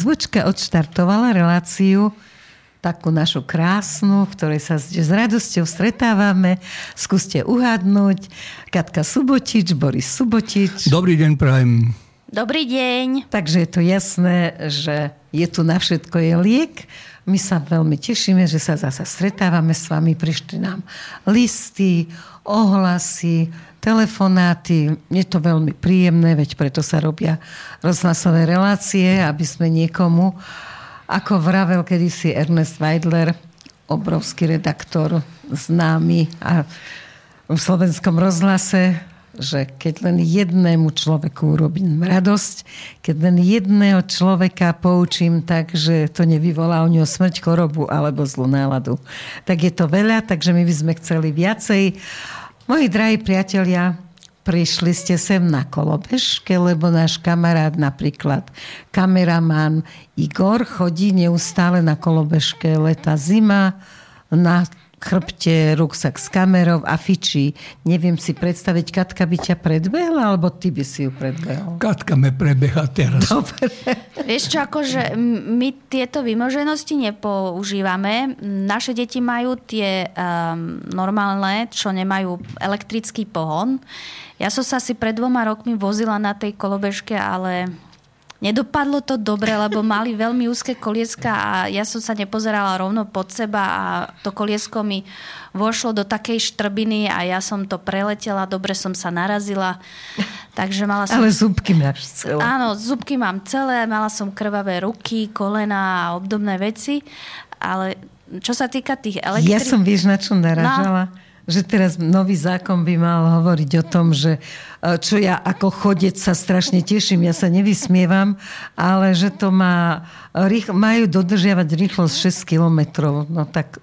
Zvučka odštartovala reláciu takú našu krásnu, v ktorej sa s radosťou stretávame. Skúste uhadnúť. Katka Subotič, Boris Subotič. Dobrý deň, prajem. Dobrý deň. Takže je to jasné, že je tu na všetko je liek. My sa veľmi tešíme, že sa zase stretávame s vami. Prišli nám listy, ohlasy, telefonáty. Je to veľmi príjemné, veď preto sa robia rozhlasové relácie, aby sme niekomu ako vravel kedysi Ernest Weidler, obrovský redaktor, známy a v slovenskom rozhlase, že keď len jednému človeku urobím radosť, keď len jedného človeka poučím tak, že to nevyvolá o ňo smrť, chorobu alebo zlú náladu, tak je to veľa, takže my by sme chceli viacej. Moji drahí priatelia, prišli ste sem na kolobežke, lebo náš kamarát, napríklad kameraman Igor, chodí neustále na kolobežke leta zima, na chrbte ruksak s kamerou a fičí. Neviem si predstaviť, Katka by ťa predbehla, alebo ty by si ju predbehol? Katka me prebeha teraz. Dobre. Vieš čo, akože my tieto vymoženosti nepoužívame. Naše deti majú tie um, normálne, čo nemajú elektrický pohon. Ja som sa asi pred dvoma rokmi vozila na tej kolobežke, ale nedopadlo to dobre, lebo mali veľmi úzke kolieska a ja som sa nepozerala rovno pod seba a to koliesko mi vošlo do takej štrbiny a ja som to preletela, dobre som sa narazila. Takže mala som... Ale zubky máš celé. Áno, zubky mám celé, mala som krvavé ruky, kolena a obdobné veci, ale čo sa týka tých elektrických... Ja som, vieš, na čo naražala? No že teraz nový zákon by mal hovoriť o tom, že čo ja ako chodec sa strašne teším, ja sa nevysmievam, ale že to má, majú dodržiavať rýchlosť 6 kilometrov. No tak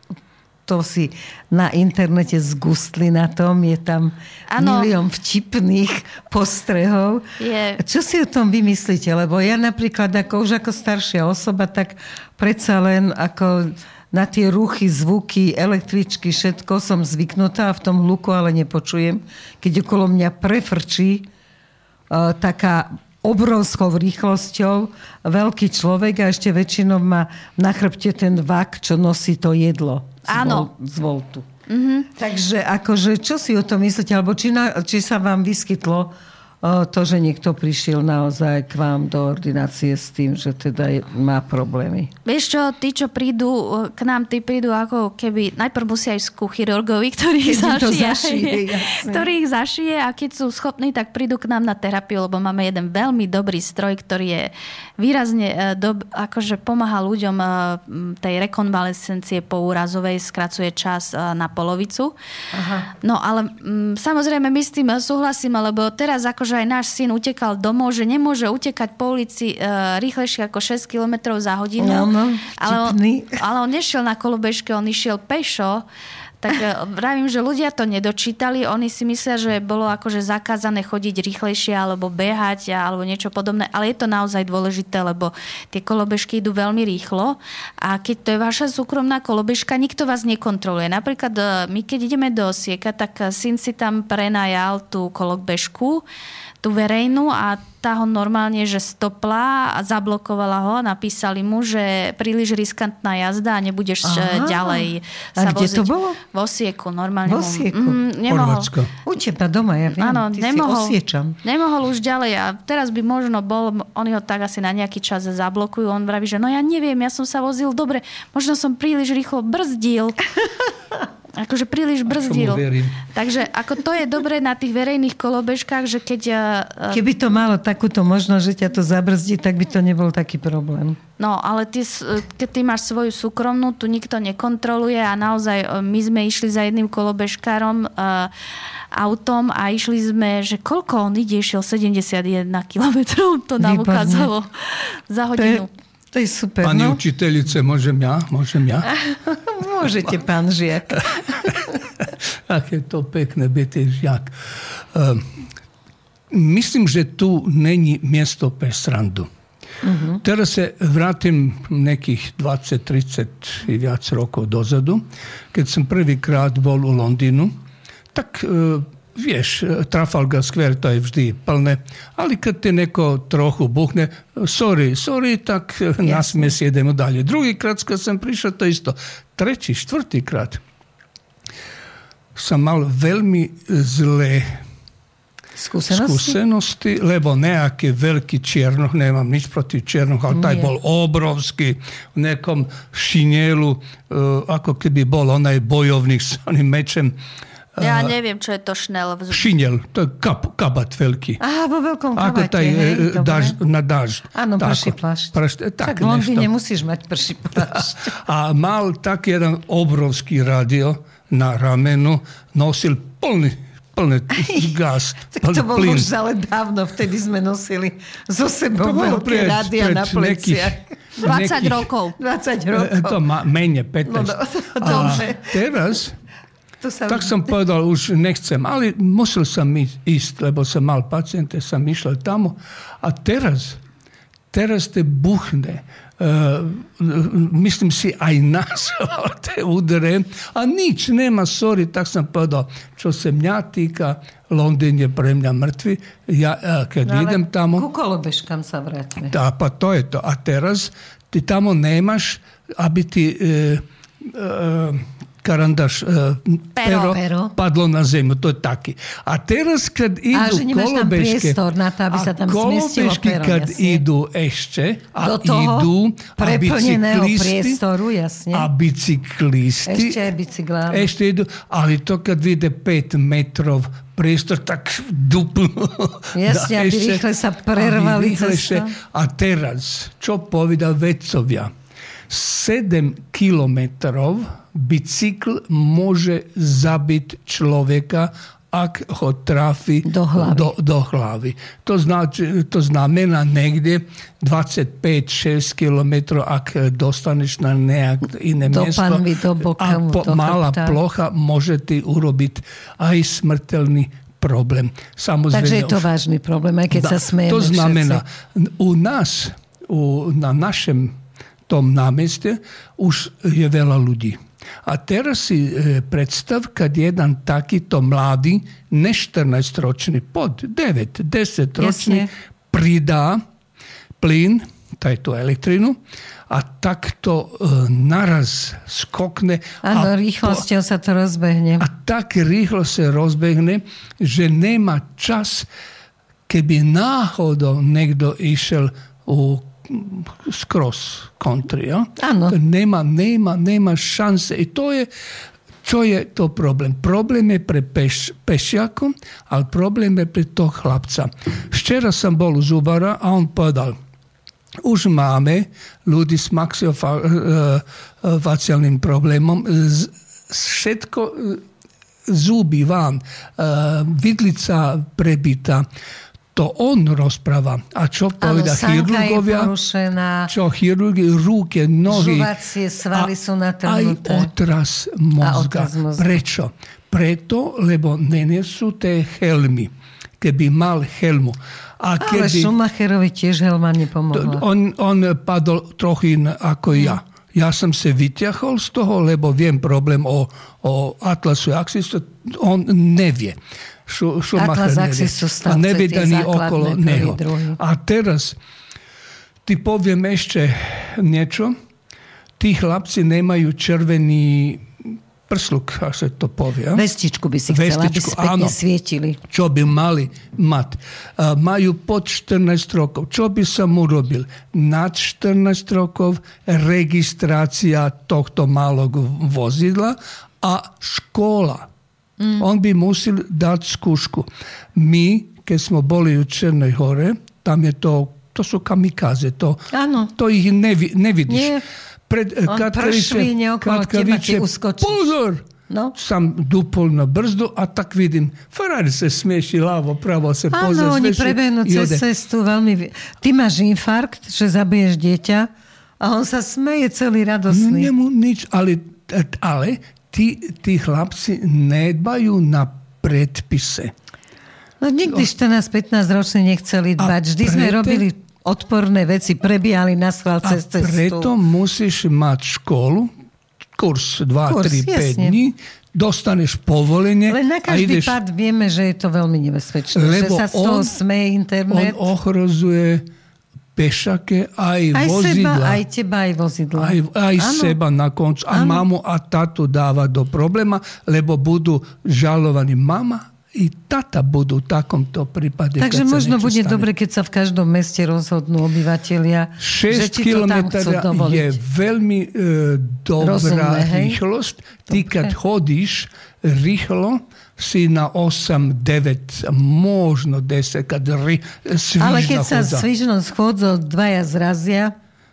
to si na internete zgustli na tom, je tam ano. milión vtipných postrehov. Je. Čo si o tom vymyslíte? Lebo ja napríklad ako, už ako staršia osoba, tak predsa len ako na tie ruchy, zvuky, električky, všetko som zvyknutá a v tom hluku ale nepočujem. Keď okolo mňa prefrčí uh, taká obrovskou rýchlosťou veľký človek a ešte väčšinou má na chrbte ten vak, čo nosí to jedlo z, Vol, z voltu. Mm-hmm. Takže akože, čo si o tom myslíte? Alebo či, na, či sa vám vyskytlo to, že niekto prišiel naozaj k vám do ordinácie s tým, že teda má problémy. Vieš čo, tí, čo prídu k nám, tí prídu ako keby najprv musia ísť ku chirurgovi, ktorý ich zašije, zašije ktorý ich zašije a keď sú schopní, tak prídu k nám na terapiu, lebo máme jeden veľmi dobrý stroj, ktorý je výrazne e, dob- akože pomáha ľuďom e, tej rekonvalescencie úrazovej, skracuje čas e, na polovicu. Aha. No ale samozrejme my s tým súhlasíme, lebo teraz ako že aj náš syn utekal domov, že nemôže utekať po ulici uh, rýchlejšie ako 6 km za hodinu. No, no, ale, on, ale on nešiel na kolobežke, on išiel pešo. Tak e, vravím, že ľudia to nedočítali, oni si myslia, že bolo akože zakázané chodiť rýchlejšie alebo behať alebo niečo podobné, ale je to naozaj dôležité, lebo tie kolobežky idú veľmi rýchlo a keď to je vaša súkromná kolobežka, nikto vás nekontroluje. Napríklad e, my keď ideme do Sieka, tak syn si tam prenajal tú kolobežku, tú verejnú a tá ho normálne, že stopla a zablokovala ho. Napísali mu, že príliš riskantná jazda a nebudeš Aha. ďalej sa a kde voziť. to bolo? V Osieku, normálne. V Osieku? Mm, nemohol. U teba doma, ja viem. Áno, ty nemohol, si nemohol už ďalej a teraz by možno bol, oni ho tak asi na nejaký čas zablokujú. On vraví, že no ja neviem, ja som sa vozil dobre, možno som príliš rýchlo brzdil. akože príliš brzdil. Takže ako to je dobré na tých verejných kolobežkách, že keď... Uh, Keby to malo takúto možnosť, že ťa to zabrzdí, tak by to nebol taký problém. No, ale ty, keď ty máš svoju súkromnú, tu nikto nekontroluje a naozaj e, my sme išli za jedným kolobežkárom uh, autom a išli sme, že koľko on ide, išiel 71 kilometrov, to nám Výborné. ukázalo za hodinu. To je to je super. Pani no? učiteľice, môžem ja? Môžem ja? Môžete, pán Žiak. Aké to pekné, byť žiak. Uh, myslím, že tu není miesto pre srandu. Uh-huh. Teraz sa vrátim nekých 20, 30 i viac rokov dozadu, keď som prvýkrát bol u Londýnu, tak uh, vieš, Trafalgar Square to je vždy plné, ali kad te neko trochu buhne, sorry, sorry, tak nasmije se idemo dalje. Drugi krat kad sam prišao, to isto. Treći, štvrti krat sam mal veľmi zlé Skúsenosti? skúsenosti, lebo nejaký veľký čiernoch, nemám nič proti čiernoch, ale taj bol obrovský, v nejakom šinielu, uh, ako keby bol onaj bojovník s oným mečem. Ja neviem, čo je to šnel. v- Šinel, to je kap, kabat veľký. Á, vo veľkom Ako kabate, taj hej, e, daž, na dážď. Áno, prší plášť. Pršt, Tak tak, v Londýne nešto. musíš mať prší plášť. A mal tak jeden obrovský radio na ramenu, nosil plný, plný gas, Tak to bolo plyn. už ale dávno, vtedy sme nosili so sebou veľké rádia na pleciach. 20 nekých- rokov. 20 E, rokov. To má menej, 15. No, do- A teraz, To sa tak som povedal, už nechcem, ale musel som ísť- lebo som mal paciente, som išiel tamo. A teraz, teraz te buchne, uh, myslím si aj nás, te udere, a nič, nema, sorry, tak som povedal, čo sa mňa týka, Londýn je pre mňa mŕtvy, ja, uh, keď No, idem tamo, Ku kolobežkám sa vráťme. da, pa to je to. A teraz ti tamo nemaš, aby ti e, e, karandaš, e, pero, Pero. padlo na zemlju. To je taki. A teraz kad idu tam kolobeške... na to, aby a sa tam kolobešky pero, kad jasne. idu ešte a Do toho idú a priestoru, jasne. a bicyklisti Ešte ešte idú, ali to kad vide 5 metrov priestor, tak dupnú. Jasne, aby rýchle sa prervali rýchlejšie. A teraz, čo povedal vedcovia? 7 kilometrov bicykl môže zabiť človeka, ak ho trafi Do hlavy. Do, do hlavy. To, znači, to znamená niekde 25-6 kilometrov, ak dostaneš na nejak iné Do miesto. panvy, do boka, a po, do malá plocha môže ti urobiť aj smrteľný problém. Samozrejme, Takže je to vážny problém, aj keď da, sa smejeme To znamená, všetci. u nás, u, na našem tom námeste už je veľa ľudí. A teraz si e, predstav, kad jedan takýto mladý, ne 14-ročný, pod 9, 10 ročný, Jasne. pridá plyn, taj tú elektrinu, a takto e, naraz skokne. Áno, rýchlosťou sa to rozbehne. a tak rýchlo sa rozbehne, že nemá čas, keby náhodou niekto išiel u skroz country. Ja? Nema, nema, nema šanse. I to je, čo je to problém? Problém je pre peš, pešiakom, ale problém je pre toho chlapca. Včera som bol u zubara a on povedal, už máme ľudí s maxilofaciálnym problémom, z, všetko e, zuby van, e, vidlica prebita, to on rozpráva. A čo sanka je chirurgovia? Čo chirurgi, ruke, nohy. Žuvacie svaly sú natrhnuté. Aj otras mozga. otras mozga. Prečo? Preto, lebo nenesú tie helmy. Keby mal helmu. A Ale Schumacherovi tiež helma nepomohla. on, on padol trochu ako ja. Ja som sa vyťahol z toho, lebo viem problém o, o Atlasu Axisu. On nevie. Šu, Atlas nevie. Axisu A stavce, okolo neho. A teraz ti poviem ešte niečo. Tí chlapci nemajú červený prsluk, a se to povija. Vestičku bi si htjela, bi ano, svijećili. Čo bi mali mat. A, maju pod 14 rokov. Čo bi sam urobil? Nad 14 rokov registracija tohto malog vozidla, a škola. Mm. On bi musil dat skušku. Mi, kad smo boli u Črnoj Hore, tam je to, to su kamikaze, to, to ih ne, ne vidiš. Je. Pred, On pršvihne okolo teba. Pozor! No. Sam dupol na brzdu, a tak vidim, Ferrari se smieši ľavo, pravo se pozrie. Áno, oni prebehnú cez cestu veľmi... Ty máš infarkt, že zabiješ dieťa a on sa smeje celý radosný. Njemu nič, ali, ale ti, ti chlapci ne dbaju na predpise. No nikdy 14-15 roční nechceli dbať. Vždy sme robili odporné veci, prebíjali na schvál cez cestu. preto musíš mať školu, kurs 2, Kurs, 3, 5 jasne. dní, dostaneš povolenie Len na a každý ideš... pád vieme, že je to veľmi nebezpečné. Lebo že sa z toho on- On internet. ohrozuje pešake aj, aj vozidla. seba, aj teba, aj vozidla. Aj, aj seba na koncu. A Áno. mamu a tatu dáva do problema, lebo budú žalovaní mama i tata budú v takomto prípade. Takže sa možno bude stane. dobre, keď sa v každom meste rozhodnú obyvateľia, že 6 ti to tam chcú km dovoliť. je veľmi e, dobrá Rozumné, rýchlosť. Ty, keď chodíš rýchlo, si na 8, 9, možno 10, keď ry, Ale keď sa chodza. svižnou schôdzou dvaja zrazia,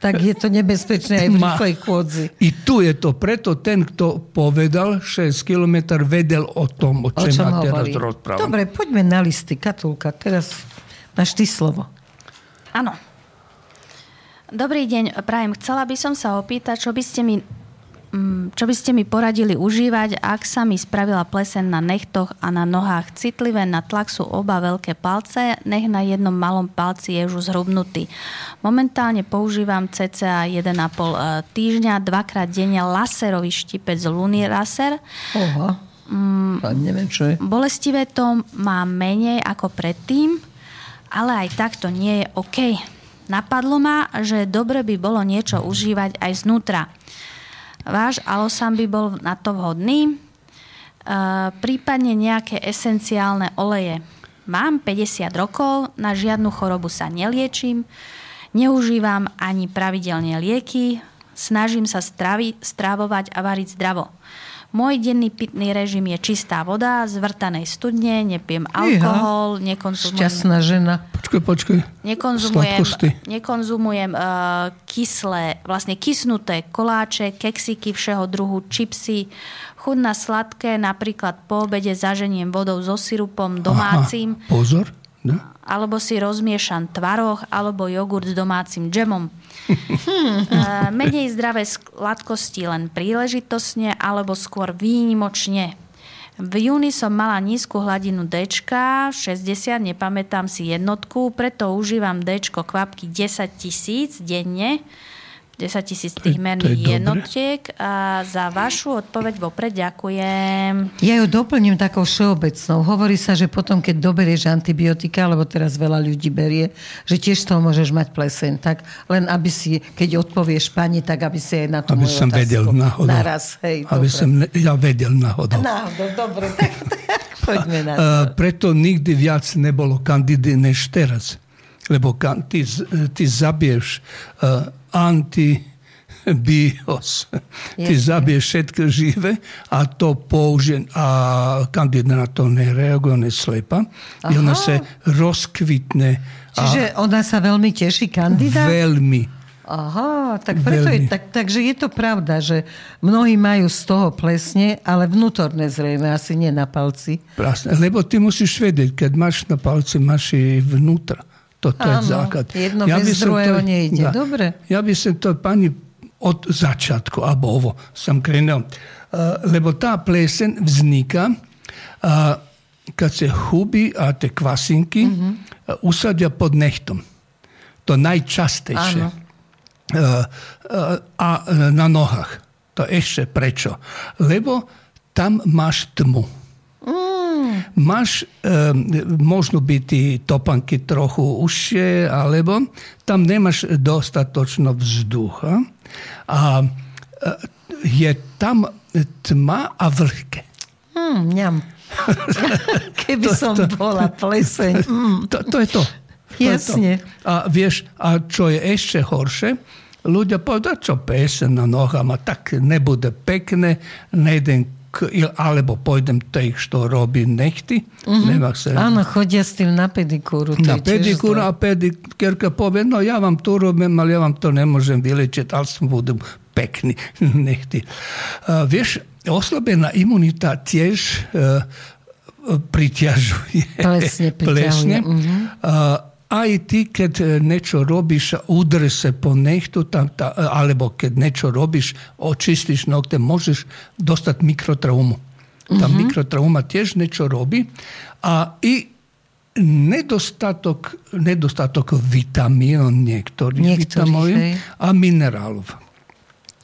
tak je to nebezpečné aj v rýchlej chôdzi. I tu je to, preto ten, kto povedal 6 km, vedel o tom, o O čem čom ma teraz rozprávam. Dobre, poďme na listy. Katulka, teraz máš ty slovo. Áno. Dobrý deň, Prajem. Chcela by som sa opýtať, čo by ste mi čo by ste mi poradili užívať, ak sa mi spravila plesen na nechtoch a na nohách citlivé na tlak sú oba veľké palce, nech na jednom malom palci je už zhrubnutý. Momentálne používam cca 1,5 e, týždňa, dvakrát denne laserový štipec Luny Laser. Oha. Mm, neviem, čo je. Bolestivé to má menej ako predtým, ale aj tak to nie je OK. Napadlo ma, že dobre by bolo niečo užívať aj znútra. Váš alosan by bol na to vhodný, e, prípadne nejaké esenciálne oleje. Mám 50 rokov, na žiadnu chorobu sa neliečím, neužívam ani pravidelne lieky, snažím sa stravi, stravovať a variť zdravo. Môj denný pitný režim je čistá voda z vrtanej studne, nepijem alkohol, nekonzumujem Šťastná žena. Počkaj, počkaj. Nekonzumujem, Sladkosti. nekonzumujem uh, kyslé, vlastne kysnuté koláče, keksiky všeho druhu, čipsy, chudná sladké, napríklad po obede zaženiem vodou so sirupom domácim, Aha, pozor. Da? alebo si rozmiešam tvaroh, alebo jogurt s domácim džemom. Uh, menej zdravé sladkosti len príležitosne, alebo skôr výnimočne. V júni som mala nízku hladinu D, 60, nepamätám si jednotku, preto užívam D kvapky 10 tisíc denne, 10 tisíc tých merných jednotiek. A za vašu odpoveď vopred ďakujem. Ja ju doplním takou všeobecnou. Hovorí sa, že potom, keď doberieš antibiotika, lebo teraz veľa ľudí berie, že tiež z toho môžeš mať pleseň. Tak len aby si, keď odpovieš pani, tak aby si aj na to Aby som otázku vedel náhodou. Naraz, hej, Aby dobre. som ne- ja vedel náhodou. Náhodou, dobre, tak, tak poďme na to. Uh, preto nikdy viac nebolo kandidy než teraz. Lebo kan, ty, ty zabiješ uh, antibios. Ty zabiješ všetko živé a to použije, a kandida na to ne reaguje, ona je slepa. I ona se rozkvitne. Čiže ona sa veľmi teší, kandidát? veľmi. Aha, tak preto je, tak, takže je to pravda, že mnohí majú z toho plesne, ale vnútorné zrejme, asi nie na palci. Prasne. Lebo ty musíš vedieť, keď máš na palci, máš i vnútra. Toto je Áno, základ. jedno Ja bez druhého nejde. Dobre. Ja by som to pani od začiatku, alebo ovo som krenul. Uh, lebo tá plesen vzniká, uh, kad se hubi a te kvasinky Mhm. uh, usadia pod nechtom. To najčastejšie. Áno. Uh, uh, a na nohách. To ešte prečo? Lebo tam máš tmu. Máš, um, možno by ti topanky trochu užšie, alebo tam nemáš dostatočno vzducha a uh, je tam tma a vlhké. Hm, ňam. Keby som bola pleseň. Mm. To, to je to. to je. To. A vieš, a čo je ešte horšie, ľudia povedia, čo pesen na nohama, tak nebude pekné, nejdem k, alebo pôjdem tej, čo robí nechty. Nemá sa Áno, chodia s tým na pedikúru. na pedikúru a pedikérka povie, no ja vám to robím, ale ja vám to nemôžem vylečiť, ale som budem pekný nechty. Uh, vieš, oslabená imunita tiež uh, priťažuje. Plesne priťahuje, Plesne. mhm. Uh, a i ti kad e, nečo robiš, udre se po nehtu, tam, ta, e, alebo kad nečo robiš, očistiš nokte, možeš dostati mikrotraumu. Ta mm-hmm. mikrotrauma tiež nečo robi, a i nedostatok, nedostatok vitamina, niektorih vitamina a mineralova.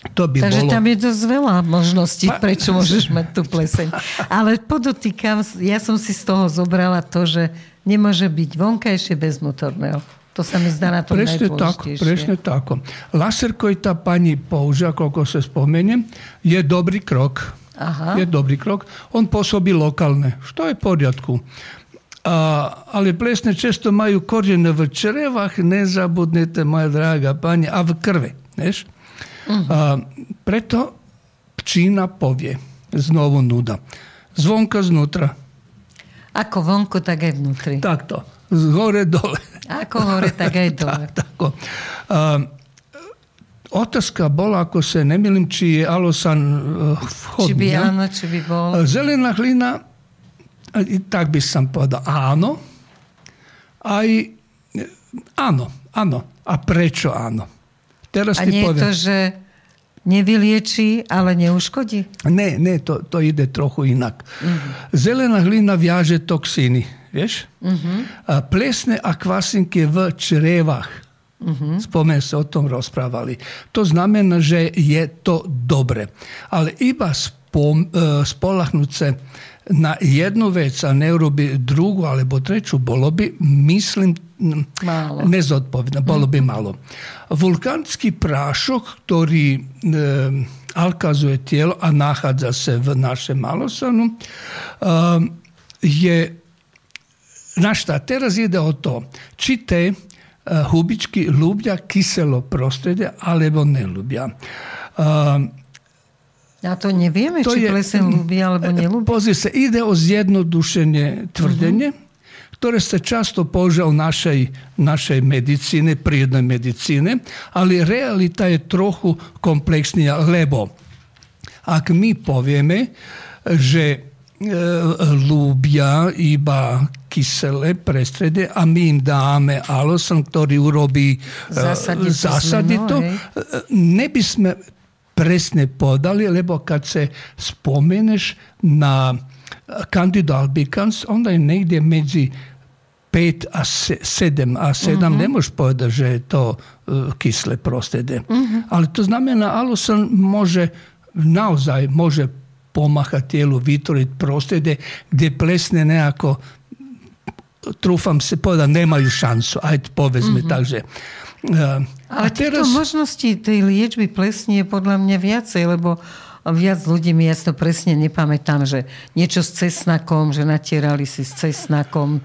To by Takže bolo... tam je dosť veľa možností, prečo môžeš mať tú pleseň. Ale podotýkam, ja som si z toho zobrala to, že nemôže byť vonkajšie bez motorného. To sa mi zdá na to Presne tako, presne tako. Laser koji ta pani použija, koliko se spomene, je dobri krok. Aha. Je dobri krok. On posobi lokalne, što je podjatku. A, ali plesne često maju korijene v črevah, ne zabudnite, moja draga pani, a v krvi. Neš? A, preto pčína povie znovu nuda. Zvonka znutra. Ako vonku, tak aj vnútri. Takto. Z hore dole. Ako hore, tak aj dole. Tak, tako. A, otázka bola, ako se ne milim, či je Alosan uh, Či by áno, či by bol. Zelená hlina, i tak by som povedal áno. Aj áno, áno. A prečo áno? Teraz A ti nie poviem. to, že nevylieči, ale neuškodí? Ne, ne, to, to ide trochu inak. Mhm. Zelená hlina viaže toksíny, vieš? Mhm. A plesne a kvasinke v črevách. Mhm. Spomen se o tom rozprávali. To znamená, že je to dobre. Ale iba spom, e, spolahnúť sa na jednu vec a neurobi drugu alebo treću, bolo bi, mislim, m, Málo. nezodpovedno, bolo bi malo. Vulkanski prašok, ktorý e, alkazuje tijelo, a nahadza se v našem malosanu, e, je na šta teraz ide o to, či te e, hubički ljubja kiselo prostredje, alebo ne ljubja. E, A to nevieme, To či je- plesen ľubí alebo nelúbi. Pozri se, ide o zjednodušenje tvrdenje, ktoré se často používa u našej, našej medicine, prírodnej medicine, ali realita je trochu kompleksnija, lebo ak mi povieme, že e, ľúbia iba kyselé prestrede a my im dáme alosan, ktorý urobí e, Zasadí to zasadí zmenu, to, hej. ne bi sme presne podali, lebo kad se spomeneš na Candido albicans, onda je negdje među 5 a 7, a 7 ne možeš povedati, že je to uh, kisle prostede. Ali to znamena alosan može naozaj može pomahati tijelu, vytvoriť prostredje gdje plesne nekako trúfam si povedať, nemajú šancu. Aj povedzme, takže... Uh, Ale týchto možností tej liečby plesní je podľa mňa viacej, lebo viac ľudí mi jasno presne nepamätám, že niečo s cesnakom, že natierali si s cesnakom e,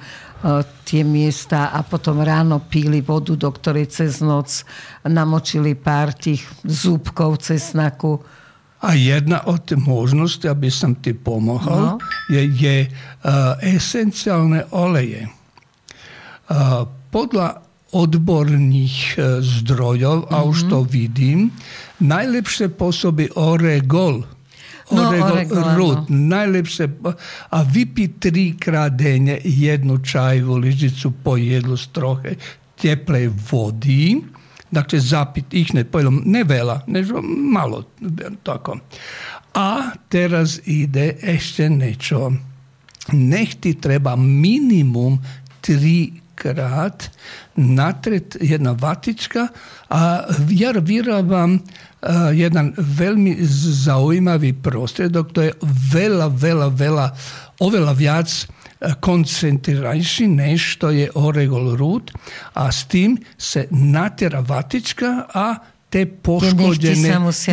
tie miesta a potom ráno píli vodu, do ktorej cez noc namočili pár tých zúbkov cesnaku. A jedna od možnosti, aby som ti pomohol, No. je, je uh, esenciálne oleje. Uh, podľa odbornih e, zdrojov, a už to mhm. što vidim, najlepše posobi Oregol, no, Oregol rut, najlepše, a vipi tri kradenje, jednu čajvu ližicu po jedlu strohe teplej vodi, dakle zapit ih ne ne vela, ne malo tako. A teraz ide ešte nečo. Nehti treba minimum tri trikrát natret jedna vatička a ja vyrábam uh, jedan veľmi zaujímavý prostriedok, to je veľa, veľa, veľa, oveľa viac eh, koncentrirajší, než to je oregol rúd a s tým se natera vatička a te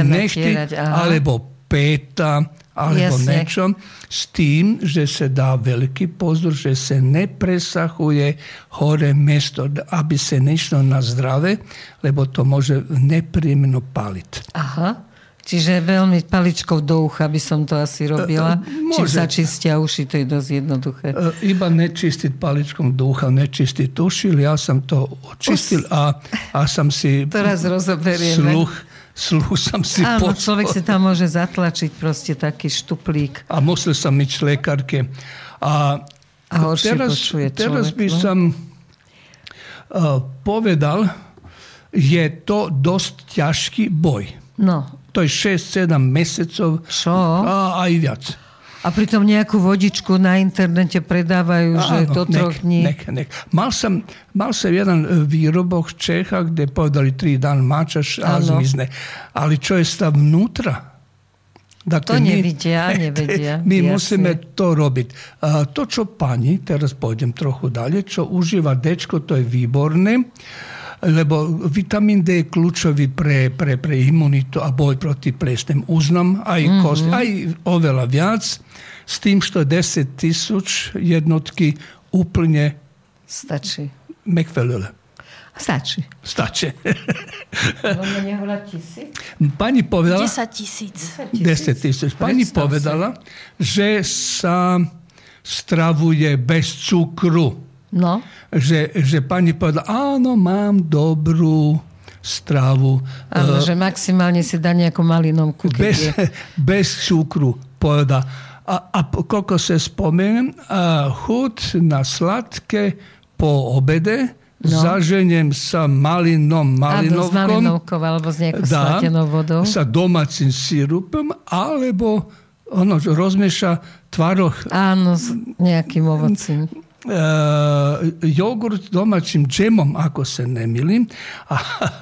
natierať, aha. alebo peta, alebo Jasne. niečo, s tým, že se dá veľký pozor, že se ne presahuje hore mesto, aby se nešlo na zdravé, lebo to môže nepríjemno paliť. Aha. Čiže veľmi paličkou do ucha by som to asi robila. E, e, Čím sa čistia uši, to je dosť jednoduché. E, Iba nečistiť paličkom ducha, nečistiť uši, ja som to očistil a, a som si sluch, sluch som si Áno, počul. človek si tam môže zatlačiť proste taký štuplík. a musel som ísť lekárke. A, A horšie počuje teraz človek, by no. som uh, povedal, je to dosť ťažký boj. No, To je 6-7 mesecov Čo? a aj viac. A pritom nejakú vodičku na internete predávajú, že Áno, do troch nek, dní. nek, nek. Mal, som, mal som jeden e, výrobok v Čechách, kde povedali tri dan mačaš a Áno. zmizne. Ale čo je stav vnútra? Dakle, To nevidia, nevedia, My jasne. musíme to robiť. A to, čo pani, teraz pôjdem trochu dalje, čo užíva dečko, to je výborné, lebo vitamín D je kľúčový pre, pre, pre imunitu a boj proti plesnem uznom, aj Mhm. kosti, aj oveľa viac, s tým, što 10 tisíc jednotky úplne Stačí. mekvelile. Stačí. Tisíc? Pani povedala... 10 tisíc. 10 tisíc. Pani povedala, že sa stravuje bez cukru. No, Že, že pani povedala, áno, mám dobrú stravu. áno, že maximálne si dá nejakú malinovku, bez, je. bez cukru. Poveda. A, a koľko sa spomenem, a chud na sladké po obede No. zaženiem sa malinom, Áno, s malinovkom. malinovkou alebo s nejakou dá slatenou vodou. sa domácim sirupom, alebo ono rozmieša tvaroh Áno, s nejakým ovocím. E, jogurt domaćim džemom, ako se ne milim, a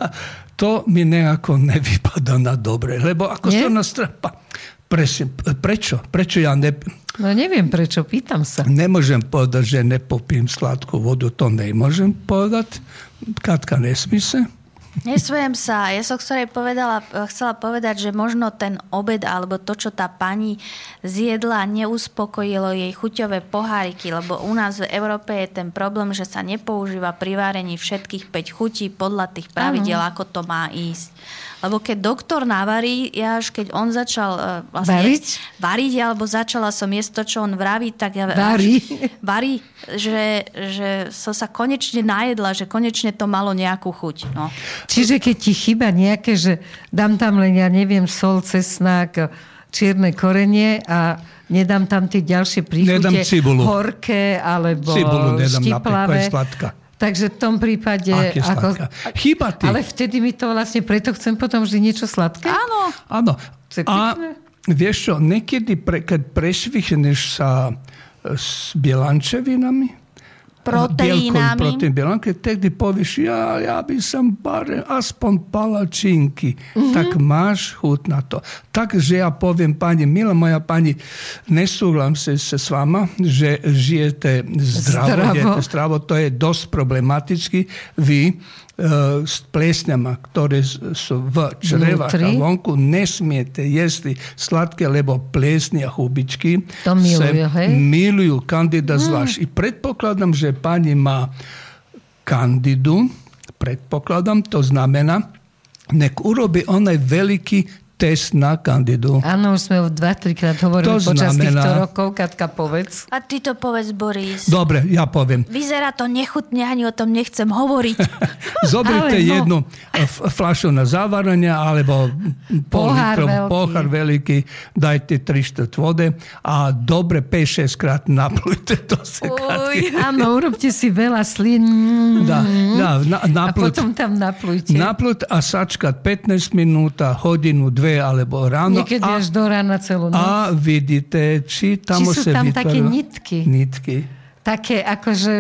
to mi nekako ne vypada na dobre. Lebo ako se ona strapa, prečo, prečo, prečo ja ne, No neviem prečo, pýtam sa. ne možem povedať, že ne popím sladkú vodu, to ne možem povedať. Katka nesmí se. Nesviem sa. Ja som ktorej povedala, chcela povedať, že možno ten obed alebo to, čo tá pani zjedla, neuspokojilo jej chuťové poháriky, lebo u nás v Európe je ten problém, že sa nepoužíva pri várení všetkých 5 chutí podľa tých pravidel, ako to má ísť. Lebo keď doktor navarí, ja až keď on začal uh, vlastne Variť? variť, alebo začala som jesť to, čo on vraví, tak ja... Varí? Varí, že, že som sa konečne najedla, že konečne to malo nejakú chuť. No. Čiže keď ti chýba nejaké, že dám tam len, ja neviem, sol, cesnák, čierne korenie a nedám tam tie ďalšie príchute, Nedám cibulu. horké alebo Cibulu nedám štiplavé. sladká. Takže v tom prípade... Ak je sladká. Chýba ti. Ale vtedy mi to vlastne, preto chcem potom vždy niečo sladké. Áno, Áno. A vieš čo, niekedy, pre, keď presvihneš sa s bielančevinami, proteínami. proteín bielanke, tedy povieš, ja, ja by som bare aspoň palačinky. Tak máš chut na to. Takže ja poviem pani, milá moja pani, nesúhlam sa s vama, že žijete zdravo, Zdravo. žijete zdravo, to je dosť problematicky. Vy s plesňama, ktoré sú v črevách a vonku, nesmiete jesť sladké, lebo plesne a hubičky To milujú, hej? milujú kandida zvlášť. I predpokladám, že pani má kandidu, predpokladám, to znamená, nek urobi onaj veliki test na kandidu. Áno, už sme ho dva, trikrát hovorili To počas znamená- týchto rokov. Katka, povedz. A ty to povedz, Boris. Dobre, ja poviem. Vyzerá to nechutne, ani o tom nechcem hovoriť. Zobrite Ale no. jednu f- flašu na zavarania alebo pol Pohár veľký. pohár veľký, dajte 3 štrt vode a dobre 5-6 krát naplujte to Uj. Áno, urobte si veľa slín. Dá, dá, na, A napluť, potom tam naplujte. napluť a sačkať 15 minút, hodinu, dve alebo ráno. Niekedy a, až do rána celú noc. a vidíte, či tam Či sú tam také vytvára- nitky. Nitky. Také akože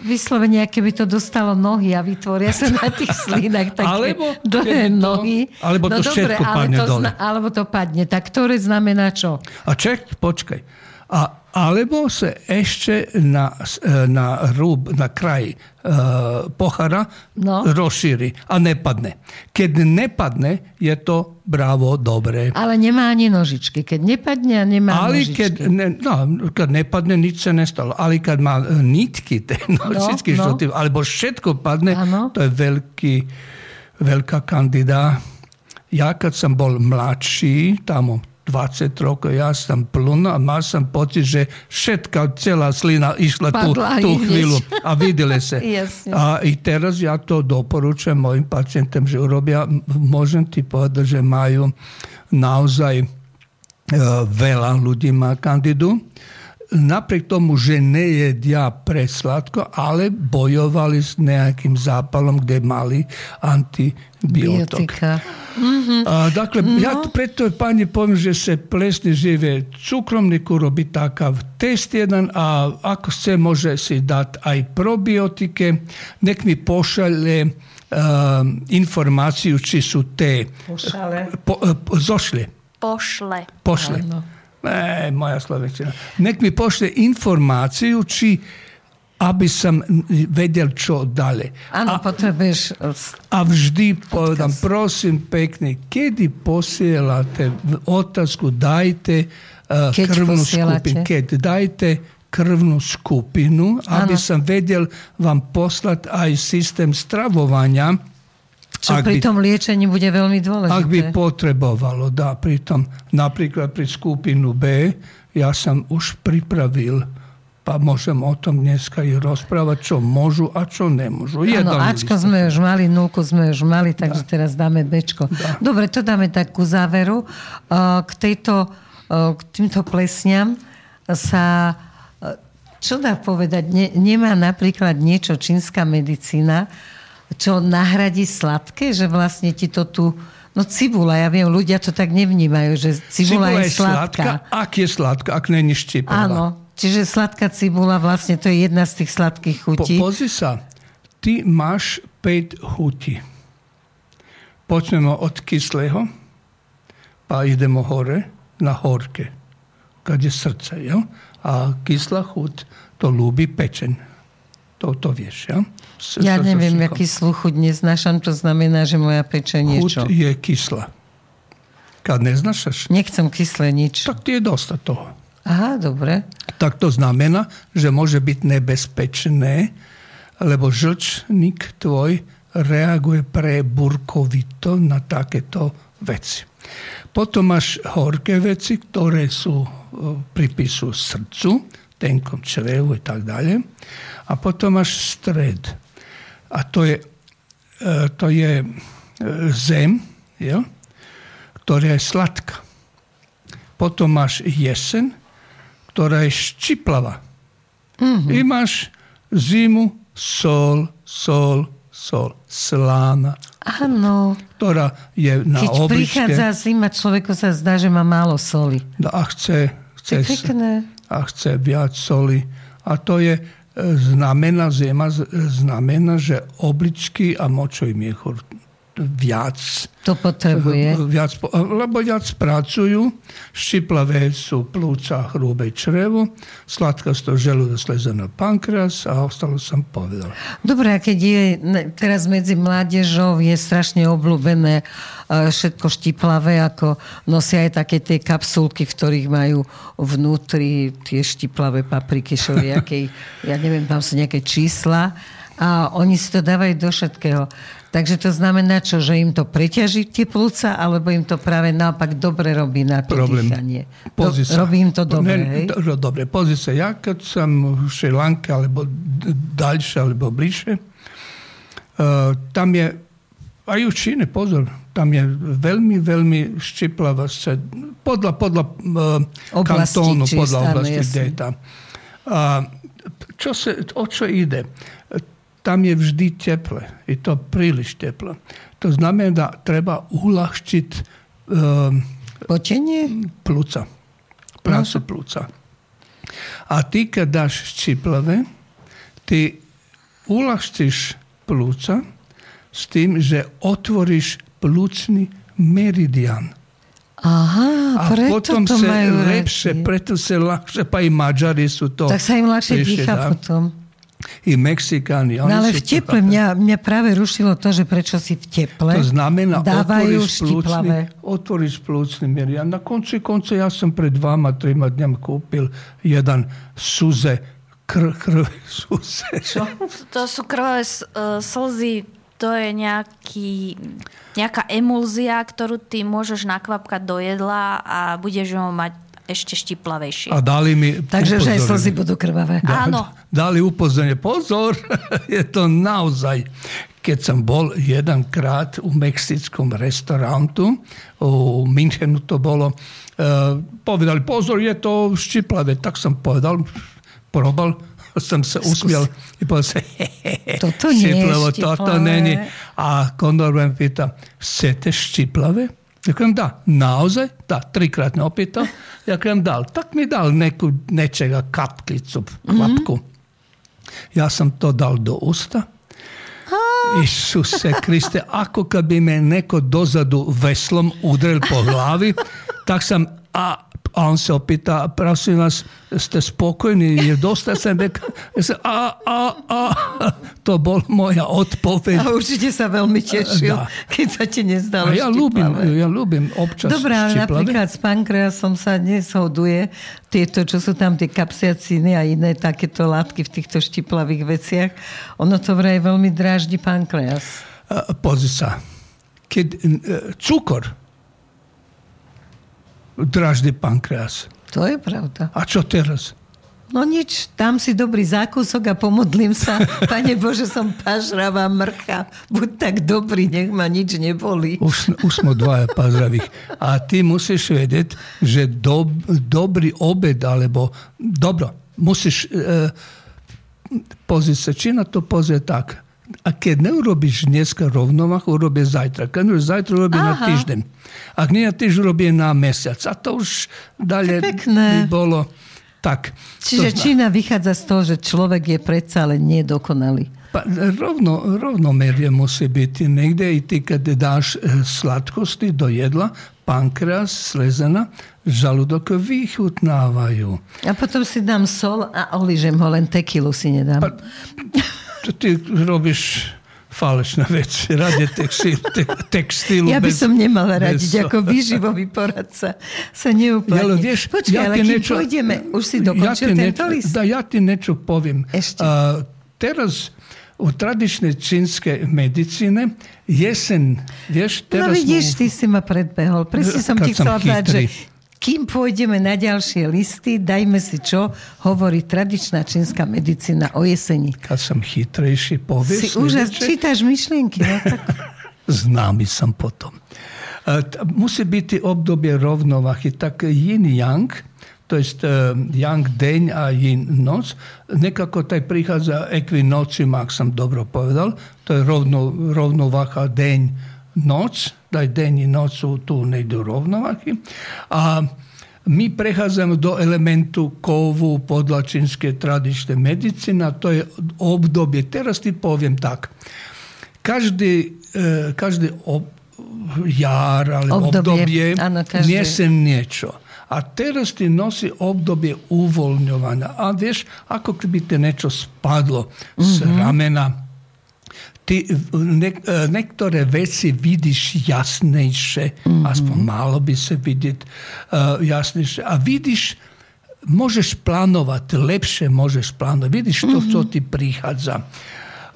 vyslovene, aké by to dostalo nohy a vytvoria sa na tých slínach také Alebo dlhé to- nohy. alebo to všetko ale padne to dole. alebo to padne. Tak ktoré znamená čo? A ček, počkaj. A, alebo sa ešte na, e, na rúb, na kraj e, pochara No. rozšíri a nepadne. Keď nepadne, je to bravo, dobre. Ale nemá ani nožičky. Keď nepadne a nemá Ale nožičky. keď, ne, no, keď nepadne, nič sa nestalo. Ale keď má e, nitky, tie nožičky, no. no, alebo všetko padne, Áno. to je veľký, veľká kandida. Ja keď som bol mladší, tam 20 rokov, ja som plnul a mal som pocit, že všetka celá slina išla tú, Padla tú hneď. chvíľu a videli sa. A i teraz ja to doporučujem mojim pacientom, že urobia, môžem ti povedať, že majú naozaj e, veľa ľudí má kandidu. Napriek tomu, že nejedia presladko, ale bojovali s nejakým zápalom, kde mali antibiotok. Biotika. A, dakle, ja preto pani poviem, že se plesni žive cukrovniku robi takav test jedan, a ako chce može si dati aj probiotike, nek mi pošalje um, informaciju či su te Pošale. po, po, zošle. Pošle. Pošle. Áno. E, moja slovenčina. Nek mi pošle informaciju či aby som vedel, čo ďalej. Áno, A, potrebuješ... a vždy povedám, prosím pekne, kedy posielate otázku, dajte uh, Keď posielate? skupinu. Keď dajte krvnú skupinu, aby Áno. som vedel vám poslať aj systém stravovania, Čo ak pri by- tom liečení bude veľmi dôležité. ak by potrebovalo, da, pritom napríklad pri skupinu B ja som už pripravil pa môžem o tom dneska i rozprávať, čo môžu a čo nemôžu. Áno, Ačko sme už mali, nulku sme už mali, takže teraz dáme Bčko. Dobre, to dáme tak ku záveru. Uh, K, tejto, uh, k týmto plesňam sa, uh, čo dá povedať, ne, nemá napríklad niečo čínska medicína, čo nahradí sladké, že vlastne ti to tu... No cibula, ja viem, ľudia to tak nevnímajú, že cibula, je sladká. Ak je sladká, ak není štiplavá. Áno, čiže sladká cibula vlastne to je jedna z tých sladkých Po, chutí. pozri sa, ty máš 5 chutí. Počnemo od kyslého, pa idemo hore na horke, kad je srce, jel? A kyslá chuť to ľúbi pečen. To, to vieš, ja? Ja neviem, šašlíkom. aký sluchuť neznášam, to znamená, že moja pečenie čo? Chuť je kyslá. Kad ne znaš, Nechcem kyslé nič. tak ti je dosta toho. Aha, dobre. Tak to znamená, že môže byť nebezpečné, lebo žlčník tvoj reaguje preburkovito na takéto veci. Potom máš horké veci, ktoré sú, e, pripisujú srdcu, tenkom črevu i tak dalje. A potom máš stred. A to je, e, to je e, zem, jel? ktorá je slatka. Potom máš jesen, ktorá je ščiplava. I máš zimu, sol, sol, sol, slána, Áno. ktorá je na Keď obličke prichádza zima, človeku sa zdá, že má málo soli. no a chce, chce, a chce viac soli. A to je, znamená, zima z- znamená, že obličky a močový miechur viac To potrebuje. Viac, po- lebo viac pracujú. Štiplavé sú plúca, hrubé črevo, sladkosť želuda, slezana, pankreas a ostalo som povedal. Dobre, a keď je teraz medzi mládežou je strašne obľúbené e, všetko štiplavé, ako nosia aj také tie kapsulky, v ktorých majú vnútri tie štiplavé papriky, všelijakej, ja neviem, tam sú nejaké čísla a oni si to dávajú do všetkého. Takže to znamená čo, že im to preťaží tie plúca, alebo im to práve naopak dobre robí na to Problém. dýchanie. Pozri Do, sa. robí im to dobre, Ne, hej? do- dobre, pozri sa, ja keď som v Šrilanke, alebo daľšie, alebo bližšie, uh, tam je, aj u Číne, pozor, tam je veľmi, veľmi štiplavá sa, podľa, podľa uh, Oblasti, kantónu, podľa áno, oblasti, kde je tam. A čo sa, o čo ide? Tam je vždy teple. Je to príliš teple. To znamená, treba uľahčiť um, Potenie? plúca. Prácu plúca. A ty, keď dáš ščiplavé, ty uľahčíš plúca s tým, že otvoríš plúcný meridian. Aha, A preto potom to sa majú lepšie, radi. preto sa ľahšie, pa i Maďari sú to. Tak sa im ľahšie dýcha dá. potom. I Mexikáni. No ale v teple, také. mňa, mňa práve rušilo to, že prečo si v teple To znamená, dávajú plúcny, štiplavé. otvoríš plúcny meridian. Na konci konca ja som pred dvama, trima dňami kúpil jeden suze, kr, krv, suze. To sú krvavé s- e, slzy, to je nejaký, nejaká emulzia, ktorú ty môžeš nakvapkať do jedla a budeš ho mať ešte štiplavejšie. A dali mi Takže že aj slzy budú krvavé. Áno. Dali upozorenie, pozor, je to naozaj. Keď som bol jedenkrát u mexickom restaurantu, u Minchenu to bolo, e, povedali, pozor, je to štiplavé. Tak som povedal, probal, som sa usmiel i povedal sa, hehehe, Toto nie je štiplavo, toto štiplavé. není. A kondor me pýta, chcete štiplavé? Ja kažem da, naozaj? Da, trikrát me opýtal. Ja kažem da, tak mi dal neku, nečega, kapklicu, kvapku. Ja sam to dal do usta. Isuse Kriste, ako kad bi me neko dozadu veslom udrel po glavi, tak sam, a, a on se opita, prosim vas, ste spokojni, je dosta sam, a, a, a, to bol moja odpoveď. A určite sa veľmi tešil, Dá. keď sa ti nezdalo A ja ľúbim, ja ľúbim občas Dobre, ale napríklad s pankreasom sa neshoduje tieto, čo sú tam tie kapsiacíny a iné takéto látky v týchto štiplavých veciach. Ono to vraj veľmi dráždi pankreas. Pozri sa, keď e, cukor draždi pankreas. To je pravda. A čo teraz? No nič, dám si dobrý zákusok a pomodlím sa. Pane Bože, som pažravá mrcha. Buď tak dobrý, nech ma nič neboli. Už, už smo dvaja pazdravých. A ty musíš vedieť, že dob, dobrý obed, alebo dobro, musíš e, pozrieť sa, či na to pozrieť tak. A keď neurobiš dneska rovnováhu, urobí zajtra. Keď neurobiš zajtra, urobí na týždeň. Ak nie na týždeň, urobí na mesiac. A to už pekné. by bolo tak. Čiže To Čína vychádza z toho, že človek je predsa len nedokonalý. Pa, rovno, rovnomerje musí biti negdje i ti kad daš e, slatkosti do jedla, pankreas, slezena, žaludok vyhutnávaju. A potom si dám sol a oližem ho, len tekilu si nedám. Pa, to ti robiš falešné veci. Radije tekstil, te, tekstilu Ja by som nemala radiť ako výživový poradca. Sa neuplatní. Jelo, vieš, Počkaj, ale ti kým niečo- pôjdeme, už si ja dokončil ti tento niečo- list? Da, ja ti niečo poviem. Ešte. A, teraz u tradičnej čínskej medicíne jesen, vieš, No teraz vidíš, sme- ty si ma predbehol. Presne som ti chcela povedať, že. Kým pôjdeme na ďalšie listy, dajme si čo hovorí tradičná čínska medicína o jeseni. kad sam hitrejši Si povijesni, úžas, čítaš myšlienky. No tak známy sam potom. E, Musí biti obdobje rovnovahy, tak yin-yang, to jest e, yang deň a yin noc, nekako taj prichádza ekvinocima, ak sam dobro povedal, to je rovno, rovnovaha deň noć, je den i noć su tu negdje rovnovaki, a mi prehazamo do elementu kovu, podlačinske tradište medicina, to je obdobje terasti, povijem tak. Každi, e, každi ob, jar, ali obdobje, obdobje mjesen nječo. A terasti nosi obdobje uvolnjovanja. A veš, ako bi te nečo spadlo mm -hmm. s ramena, Ty ne, e, niektoré veci vidíš jasnejšie, aspoň malo by sa vidieť uh, jasnejšie. A vidíš, môžeš plánovať, lepšie môžeš plánovať. Vidíš to, čo ti prichádza.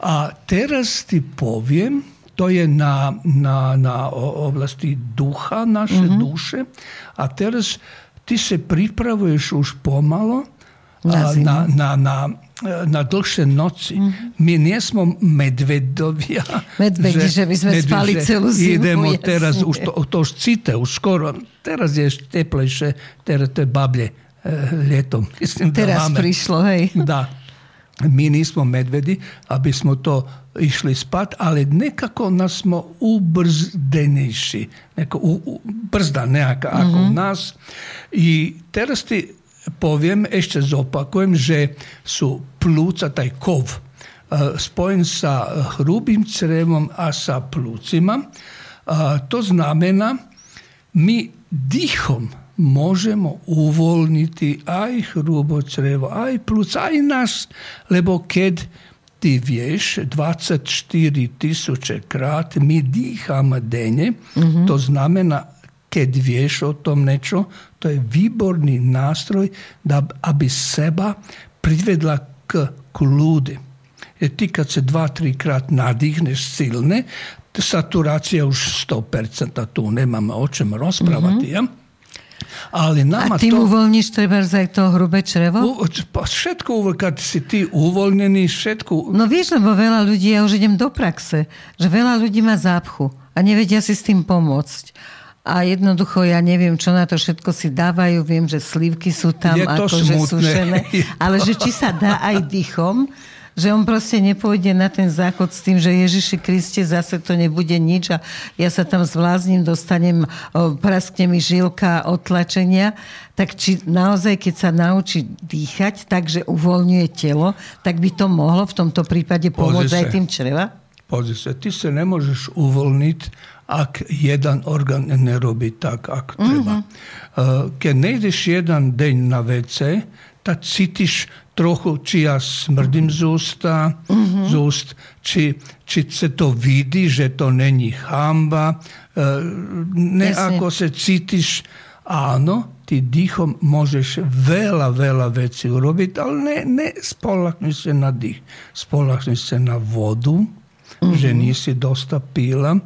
A teraz ti poviem, to je na, na, na oblasti ducha, naše duše. A teraz ty sa pripravuješ už pomalo Na a, na, na, na, na dlhšie noci. My nie sme medvedovia. Medvedi, že by sme spali celú zimu, Idemo jasne. teraz, už to, to už cíte, už skoro. Teraz je teplejšie, teraz to je bablje e, ljetom. Mislim, da teraz máme. prišlo, hej. Da. Mi nismo medvedi, aby smo to išli spat, ali nekako nas smo ubrzdenejši. Neko u, u, brzda nejaka ako nas. I teraz ti poviem, ešte zopakujem, že sú plúca, taj kov e, spojen sa hrubým crevom, a sa plucima. E, to znamená, my dýchom možemo uvoľniti aj hrubo crevo, aj plúca, aj nás, lebo keď ty vieš, 24 tisuće krát my dýchame denne, mhm. to znamená keď vieš o tom niečo, to je výborný nástroj, aby seba privedla k ti kad se dva, tri krat nadihneš silne, saturacija už 100%, tu nemamo o čem raspravati, ja? Ali nama A ty to... uvoľníš treba aj to hrubé črevo? U, všetko, kad si ti uvoľnený, všetko... No vieš, lebo veľa ľudí, ja už idem do praxe, že veľa ľudí má zápchu a nevedia si s tým pomôcť. A jednoducho ja neviem, čo na to všetko si dávajú. Viem, že slívky sú tam akože sušené. Ale že či sa dá aj dýchom, že on proste nepôjde na ten záchod s tým, že Ježiši Kriste zase to nebude nič a ja sa tam zvlázním, dostanem, praskne mi žilka otlačenia, tak či naozaj, keď sa naučí dýchať, takže uvoľňuje telo, tak by to mohlo v tomto prípade pomôcť aj sa. tým čreva? Pozri sa, ti se ne možeš uvoľniť, ak jedan organ ne robí tak, ako treba. Uh, Keď ne ideš jedan deň na WC, tak cítiš trochu, či ja smrdím z ústa, z úst, či, či se to vidi, že to není hamba, uh, ne Jasne. ako se cítiš, áno, ty dýchom môžeš veľa, veľa vecí urobiť, ale ne, ne spolahni sa na dých. Spolahni sa na vodu, že nisi dosta pila.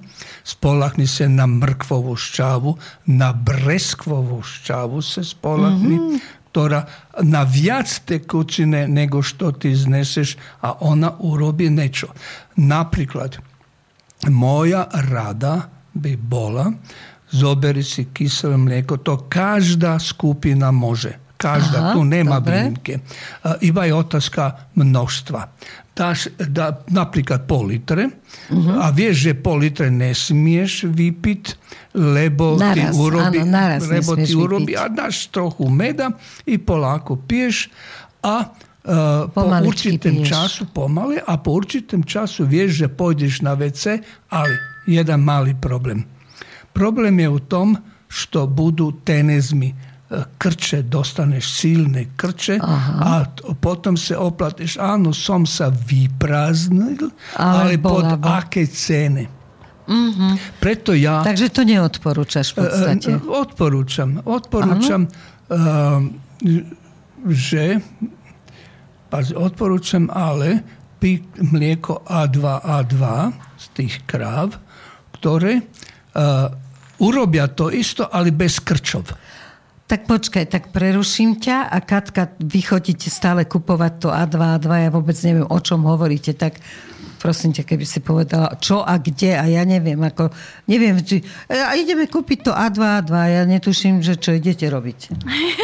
Spolahni se na mrkvovu ščavu, na breskvovu ščavu se spolahni, ktorá na viac tekućine nego što ti izneseš, a ona urobi nečo. Napríklad, moja rada bi bola zoberi si kiselo mlijeko, to každá skupina može. Každa, Aha, tu nema dobre. brinke. Ima je otaska mnoštva. Daš, da, naprikad pol litre, uh-huh. a vježe pol litre ne smiješ vipit, lebo naraz, ti urobi, ano, lebo ti urobi a daš trohu meda i polako piješ, a Uh, po určitem piješ. času pomale, a po určitem času vježe pojdeš na WC, ali jedan mali problem. Problem je u tom što budu tenezmi krče, dostaneš silne krče, a t- potom se oplatiš, áno, som sa vyprázdnil, Ale ale, pod bolavo. aké cene. Preto ja... Takže to neodporúčaš v podstate. E, e, Odporúčam. Odporúčam, e, že odporúčam ale piť mlieko A2A2 z tých kráv, ktoré e, urobia to isto, ale bez krčov. Tak počkaj, tak preruším ťa a Katka, vy chodíte stále kupovať to A2, A2, ja vôbec neviem, o čom hovoríte, tak prosím ťa, keby si povedala, čo a kde a ja neviem, ako, neviem, či, a ideme kúpiť to A2, A2, ja netuším, že čo idete robiť.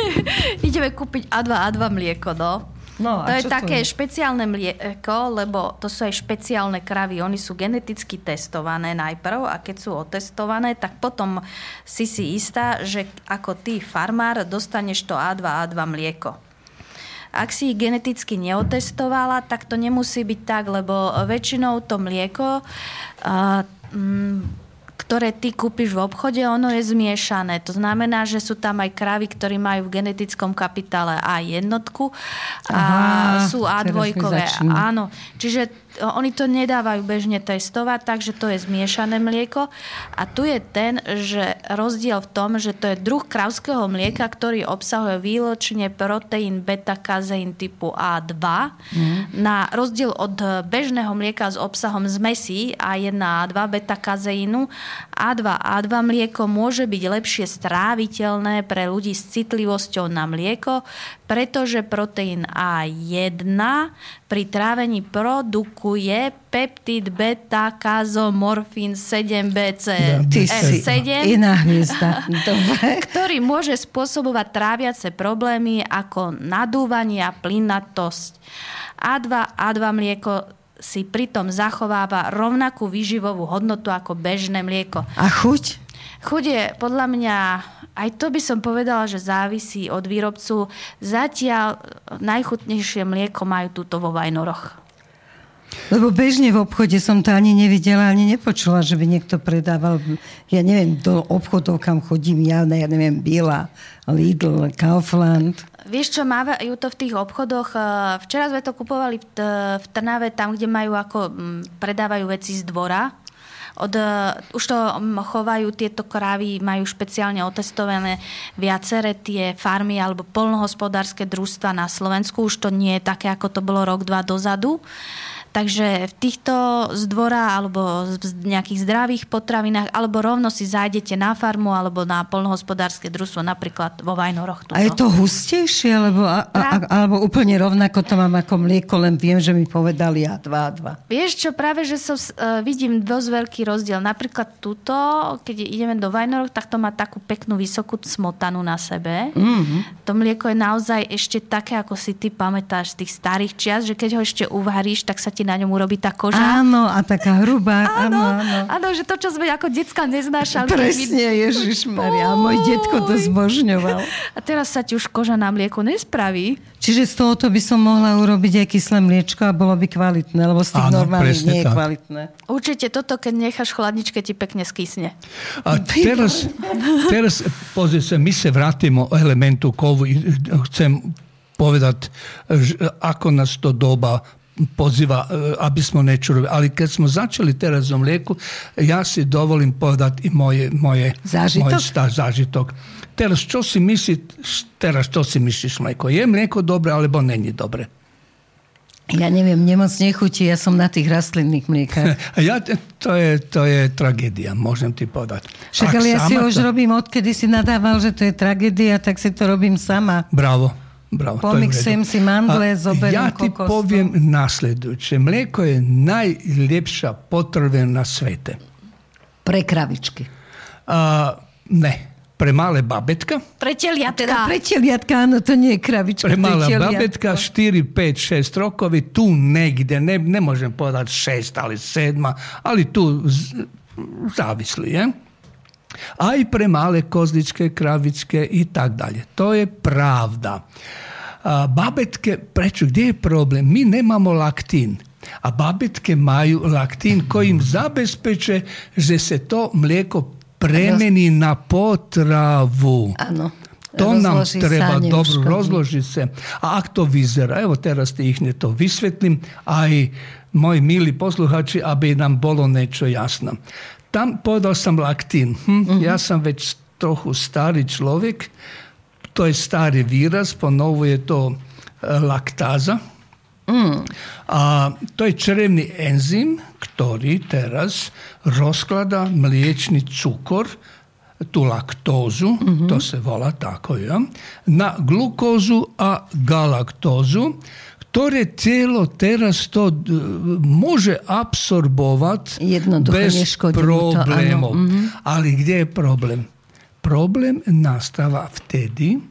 Ideme kúpiť A2, A2 mlieko, no. No, to je to také je? špeciálne mlieko, lebo to sú aj špeciálne kravy. Oni sú geneticky testované najprv a keď sú otestované, tak potom si si istá, že ako ty, farmár, dostaneš to A2, A2 mlieko. Ak si ich geneticky neotestovala, tak to nemusí byť tak, lebo väčšinou to mlieko, mm, ktoré ty kúpiš v obchode, ono je zmiešané. To znamená, že sú tam aj kravy, ktorí majú v genetickom kapitále A jednotku a Aha, sú A2. začína. Áno, čiže oni to nedávajú bežne testovať, takže to je zmiešané mlieko. A tu je ten, že rozdiel v tom, že to je druh kravského mlieka, ktorý obsahuje výločne proteín beta-kazeín typu A2. Na rozdiel od bežného mlieka s obsahom zmesí A1 a A2 beta-kazeínu, A2 A2 mlieko môže byť lepšie stráviteľné pre ľudí s citlivosťou na mlieko, pretože proteín A1 pri trávení produkuje peptid beta-kazomorfín 7BC Ty si S7 iná hviezda. Dobre. ktorý môže spôsobovať tráviace problémy ako nadúvanie a plynatosť. A2, A2 mlieko si pritom zachováva rovnakú výživovú hodnotu ako bežné mlieko. A chuť? Chuť je podľa mňa, aj to by som povedala, že závisí od výrobcu. Zatiaľ najchutnejšie mlieko majú túto vo vajnoroch. Lebo bežne v obchode som to ani nevidela, ani nepočula, že by niekto predával, ja neviem, do obchodov, kam chodím ja, ne- ja neviem, Bila, Lidl, Kaufland. Vieš čo, mávajú to v tých obchodoch. eh, Včera sme to kupovali v, v Trnave, tam, kde majú ako, mm, predávajú veci z dvora. Od, eh, už to mm, chovajú tieto krávy, majú špeciálne otestované viaceré tie farmy alebo polnohospodárske družstva na Slovensku. Už to nie je také, ako to bolo rok, dva dozadu. Takže v týchto z dvora alebo z nejakých zdravých potravinách alebo rovno si zájdete na farmu alebo na polnohospodárske družstvo, napríklad vo Vajnoroch. Tuto. A je to hustejšie, alebo, a, a, alebo úplne rovnako to mám ako mlieko, len viem, že mi povedali a dva a dva. Vieš čo, práve, že som, uh, vidím dosť veľký rozdiel. Napríklad tuto, keď ideme do Vajnorok, tak to má takú peknú vysokú smotanu na sebe. Mm-hmm. To mlieko je naozaj ešte také, ako si ty pamätáš z tých starých čias, že keď ho ešte uvaríš, tak sa ti na ňom urobí tá koža. Áno, a taká hrubá. áno, áno. áno, že to, čo sme ako decka neznášali. Presne, Ježiš Maria. Môj detko to zbožňoval. A teraz sa ti už koža na mlieko nespraví. Čiže z tohoto by som mohla urobiť aj kyslé mliečko a bolo by kvalitné, lebo z tých normálnych nie je tak. kvalitné. Určite toto, keď necháš v chladničke, ti pekne skysne. A teraz, teraz pozri sa, my sa vrátimo elementu kovu. Chcem povedať, ako nás to doba poziva, e, aby smo niečo robili. Ali kad smo začeli teraz o mlijeku, ja si dovolim povedati i moje, moje, zažitok? moje sta, zažitok. Teraz čo si misli, teraz čo si misliš mlijeko? Je mlijeko dobre, alebo není dobre? Ja neviem, nemoc nechutí, ja som na tých rastlinných mliekach. Ja, to, je, to je tragédia, môžem ti povedať. Však ale ja si to... už robím, odkedy si nadával, že to je tragédia, tak si to robím sama. Bravo. Bravo, Pomik svim si mandle, zoberim Ja ti kokosno. povijem nasljedujuće. Mleko je najljepša potrve na svete. Prekravički. A, ne, premale babetka. Prečeljatka. Da, prečeljatka, ano, to nije kravička. Premala babetka, 4, 5, 6 rokovi, tu negdje, ne, ne možem podati 6, ali sedma, ali tu zavisli, je? Aj pre malé kozličke, kravičke i tak dalje. To je pravda. A babetke, prečo, gdje je problem? Mi nemamo laktin. A babetke maju laktin koji im zabezpeče že se to mlijeko premeni na potravu. Ano. To nam treba dobro rozloži se. A ak to vyzera, evo teraz ti ih ne to vysvetlim, a i moji mili posluhači, aby nam bolo nečo jasno. Tam povedal sam laktin. Hm? Uh-huh. Ja sam već trochu stari človek. To je stari výraz, po novu je to e, laktáza. Mm. A to je črevni enzim, ktorý teraz rozklada mliečný cukor, tú laktózu, mm-hmm. to se volá tako, ja, na glukózu a galaktózu, ktoré telo teraz to môže absorbovať bez problémov. To, mm-hmm. Ale kde je problém? Problém nastáva vtedy,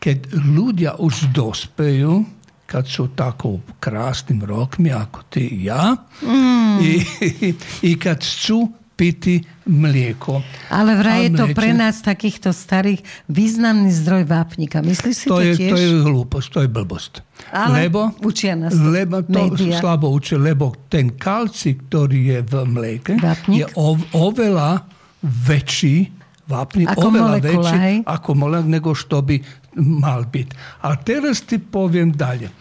keď ľudia už dospejú, kad sú takou krásnym rokmi ako ty i ja, mm. i, i, i kad chcú piti mlieko. Ale vraj je to pre nás takýchto starých významný zdroj vápnika. Myslíš si to, to je, tiež? To je hlúposť, to je blbosť. Ale lebo, učia nás to lebo to média. slabo učia, lebo ten kalci, ktorý je v mlieke, Vápnik? je o, oveľa väčší vápnik, ako oveľa molekula, väčší hej? ako molekula, nego što by mal byť. A teraz ti poviem dalje.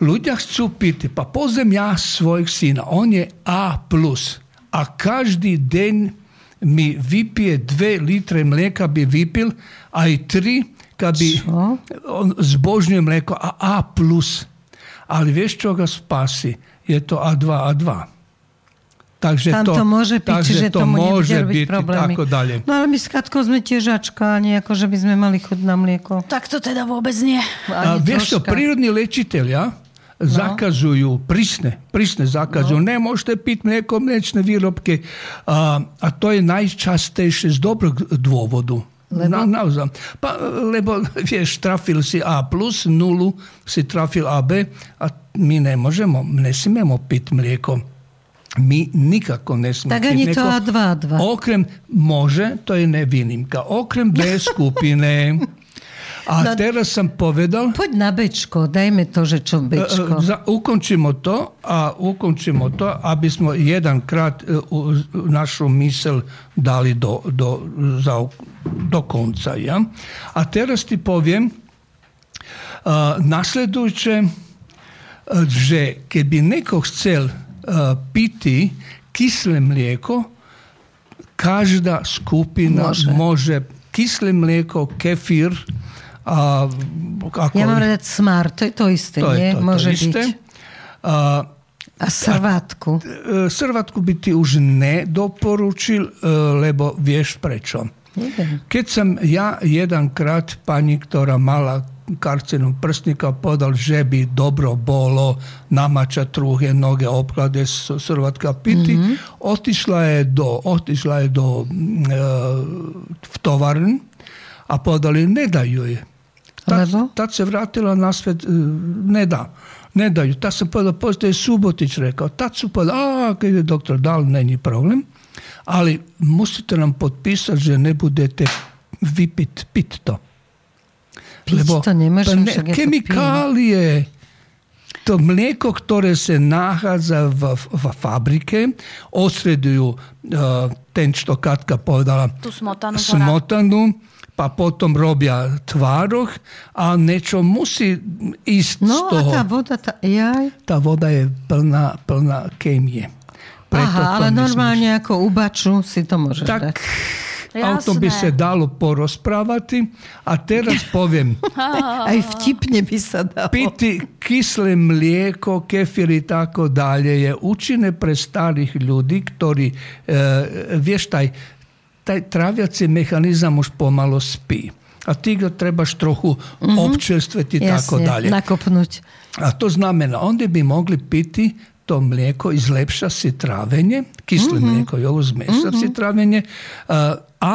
Ľudia chcú piti, pa pozem ja svojeg syna, on je A+, a každý deň mi vypije dve litre mlieka, by vypil aj tri, by on zbožňuje mlieko a A+. Ali vieš, čo ga spasi? Je to A2, A2. Takže Tam to, to môže byť, že to môže byť problémy. tako dalje. No ale my s Katkou sme tiežačka, nejako, že by sme mali chud na mlieko. Tak to teda vôbec nie. A, vieš čo, prírodní ja? No. zakazujú, prísne, prísne zakazujú. No. Nemôžete piť mlieko, mliečne výrobky. A, a to je najčastejšie z dobrog dôvodu. Lebo? Na, naozaj. Pa, lebo, vieš, trafil si A+, nulu si trafil AB a my nemôžemo, nesmiemo piť mlieko. My nikako nesmieme Tak ani to A2, A2. Okrem, može, to je nevinimka. Okrem B skupine. A no, teraz som povedal... Poď na Bčko, dajme to, že čo Bčko. Za, ukončimo to a ukončimo to, aby smo jedankrát uh, našu mysel dali do, do, za, do konca. Ja? A teraz ti poviem nasledujúce, uh, že keby neko chcel piti kyslé mlieko, každá skupina može, može kyslé mlieko, kefir, a, ako, ja mám rád smart, to je to isté, to? Je to, Môže to byť. A, A srvatku? E, Srvatku by ti už ne doporučil, e, lebo vieš prečo. Keď som ja jedankrát pani, ktorá mala karcinu prsnika, povedal, že by dobro bolo namačať truhe, noge, obklade s srvatka piti, otišla je do, otišla je do mm, e, v tovarn a povedali, ne daju je. Tad, Lebo? tad se vratila na svet, ne da. Ne daju. Tad sam povedal, postoje Subotić rekao. Tad su povedali, a, kad je doktor dal, není problem. Ali musite nam potpisati, že ne budete vipit, pit to. Nemôžem, pa to kemikalije, to mlijeko ktoré se nahádza v, v fabrike, osredujú uh, ten, što Katka povedala, Tú smotanu smotanu, pa potom robia tvároch a niečo musí ísť z No a toho. tá voda, tá, jaj. Tá voda je plná, plná kémie. Preto Aha, ale normálne ako u baču si to môžeš dať. Tak, a o tom by Jasné. se dalo porozprávati. A teraz poviem, Aj vtipne by sa dalo. piti kyslé mlijeko, kefir i tako dalje je účinné pre starých ľudí, ktorí, e, vieš, taj, taj traviaci mehanizam už pomalo spí. A ty ga trebaš trochu občerstveti i tako Jasne, dalje. nakopnúť. A to znamená, onda bi mogli piti to mlijeko izlepša si travenje, kislo mlijeko i ovo zmeša si travenje, a, a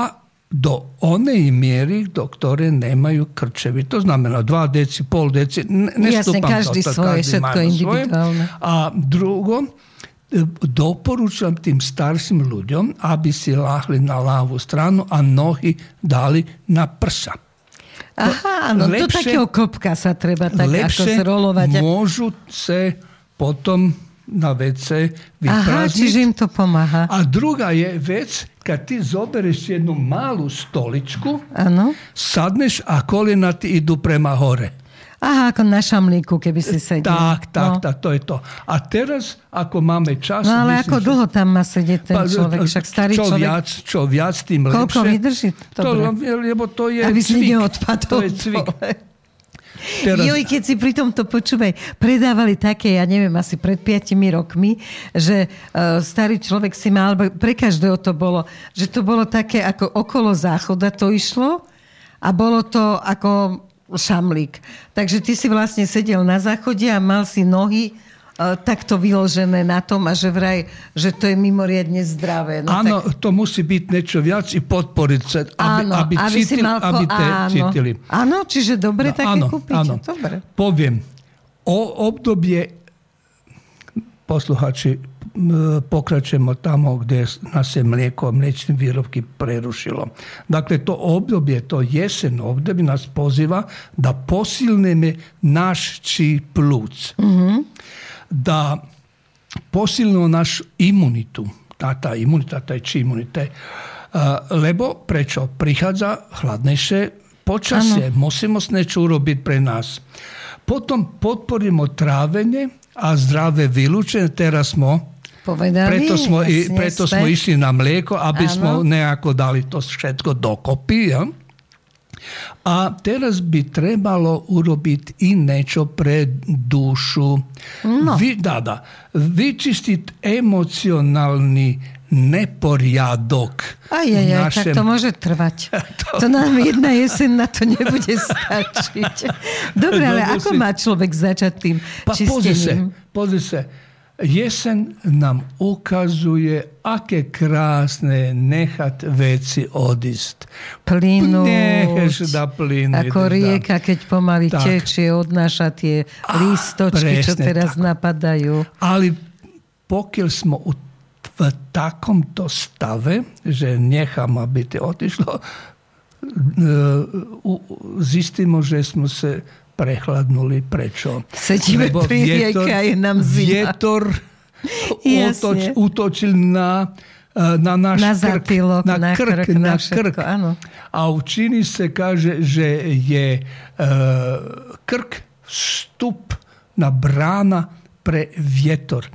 do one mjeri do ktoré nemaju krčevi. To znamená 2 deci, pol deci, ne, ne Jasne, stupam to, to, svoje, individuálne. A drugo, doporučam tým starším ľuďom, aby si láhli na ľavú stranu a nohy dali na prsa. Aha, no do lepšie- takého klopka sa treba tak ako zrolovať. môžu se potom na Aha, vyprázdniť. čiže im to pomáha. A druga je vec, kad ti zobereš jednu malu stoličku, Áno. sadneš, a kolena ti idu prema hore. Aha, ako na šamlíku, keby si sedel. Tak, tak, no. tak, to je to. A teraz, ako máme čas... No ale myslím, ako dlho tam má sedieť ten Pa, človek? Však starý čo človek. Viac, čo viac, tým Koľko lepšie. vydrží? To, lebo to je Aby si cvik. neodpadol. To je cvik. Teraz, Joj, keď si pri tomto počúvaj, predávali také, ja neviem, asi pred 5 rokmi, že uh, starý človek si mal, pre každého to bolo, že to bolo také ako okolo záchoda to išlo a bolo to ako šamlík. Takže ty si vlastne sedel na záchode a mal si nohy uh, takto vyložené na tom a že vraj, že to je mimoriadne zdravé. No, Áno, tak, to musí byť niečo viac i podporiť sa, aby, áno, aby, aby cítil, mal... aby te áno. cítili. Áno, čiže dobre No, také áno, kúpiť. áno. Dobre. Poviem, o obdobie, posluchači, pokraćemo tamo gdje nas je mlijeko, mlječni virovki prerušilo. Dakle, to obdobje, to jesen obdobje nas poziva da posilneme naš či pluc. Mm-hmm. Da posilno naš imunitu, tata imunita, taj či imunite, e, lebo prečo prihadza hladnejše ano. musimo s neču urobiti pre nas. Potom potporimo travenje, a zdrave viluče, teraz smo Povedali? preto smo, i, jasne, preto smo išli na mlijeko, aby Áno. smo nejako dali to všetko dokopy. Ja? A teraz by trebalo urobiť i niečo pre dušu. No. Vy, da, da, vyčistiť emocionálny neporiadok Aj, aj, aj, našem... tak to môže trvať. to... nám jedna jeseň na to nebude stačiť. Dobre, ale Lebo ako má človek začať tým Pa pozri se, čistením? pozri se. Jesen nam ukazuje aké krásne nechat veci odísť. Plynúť. Necheš da plyne. Ako rieka, keď pomaly Tak. tečie, odnáša tie lístočky, čo teraz tak. napadajú. Ali pokiaľ smo u, v takomto stave, že nechám, aby to otišlo, e, zistimo, že smo se prehladnuli. Prečo? Sedíme pri rieke a je nám zima. Vietor utoč, útočil na, e, na náš Na krk. zatýlok, na na krk, krk, na na všetko, krk. áno. A u Číny se kaže, že je e, krk vstup na brána pre vjetor.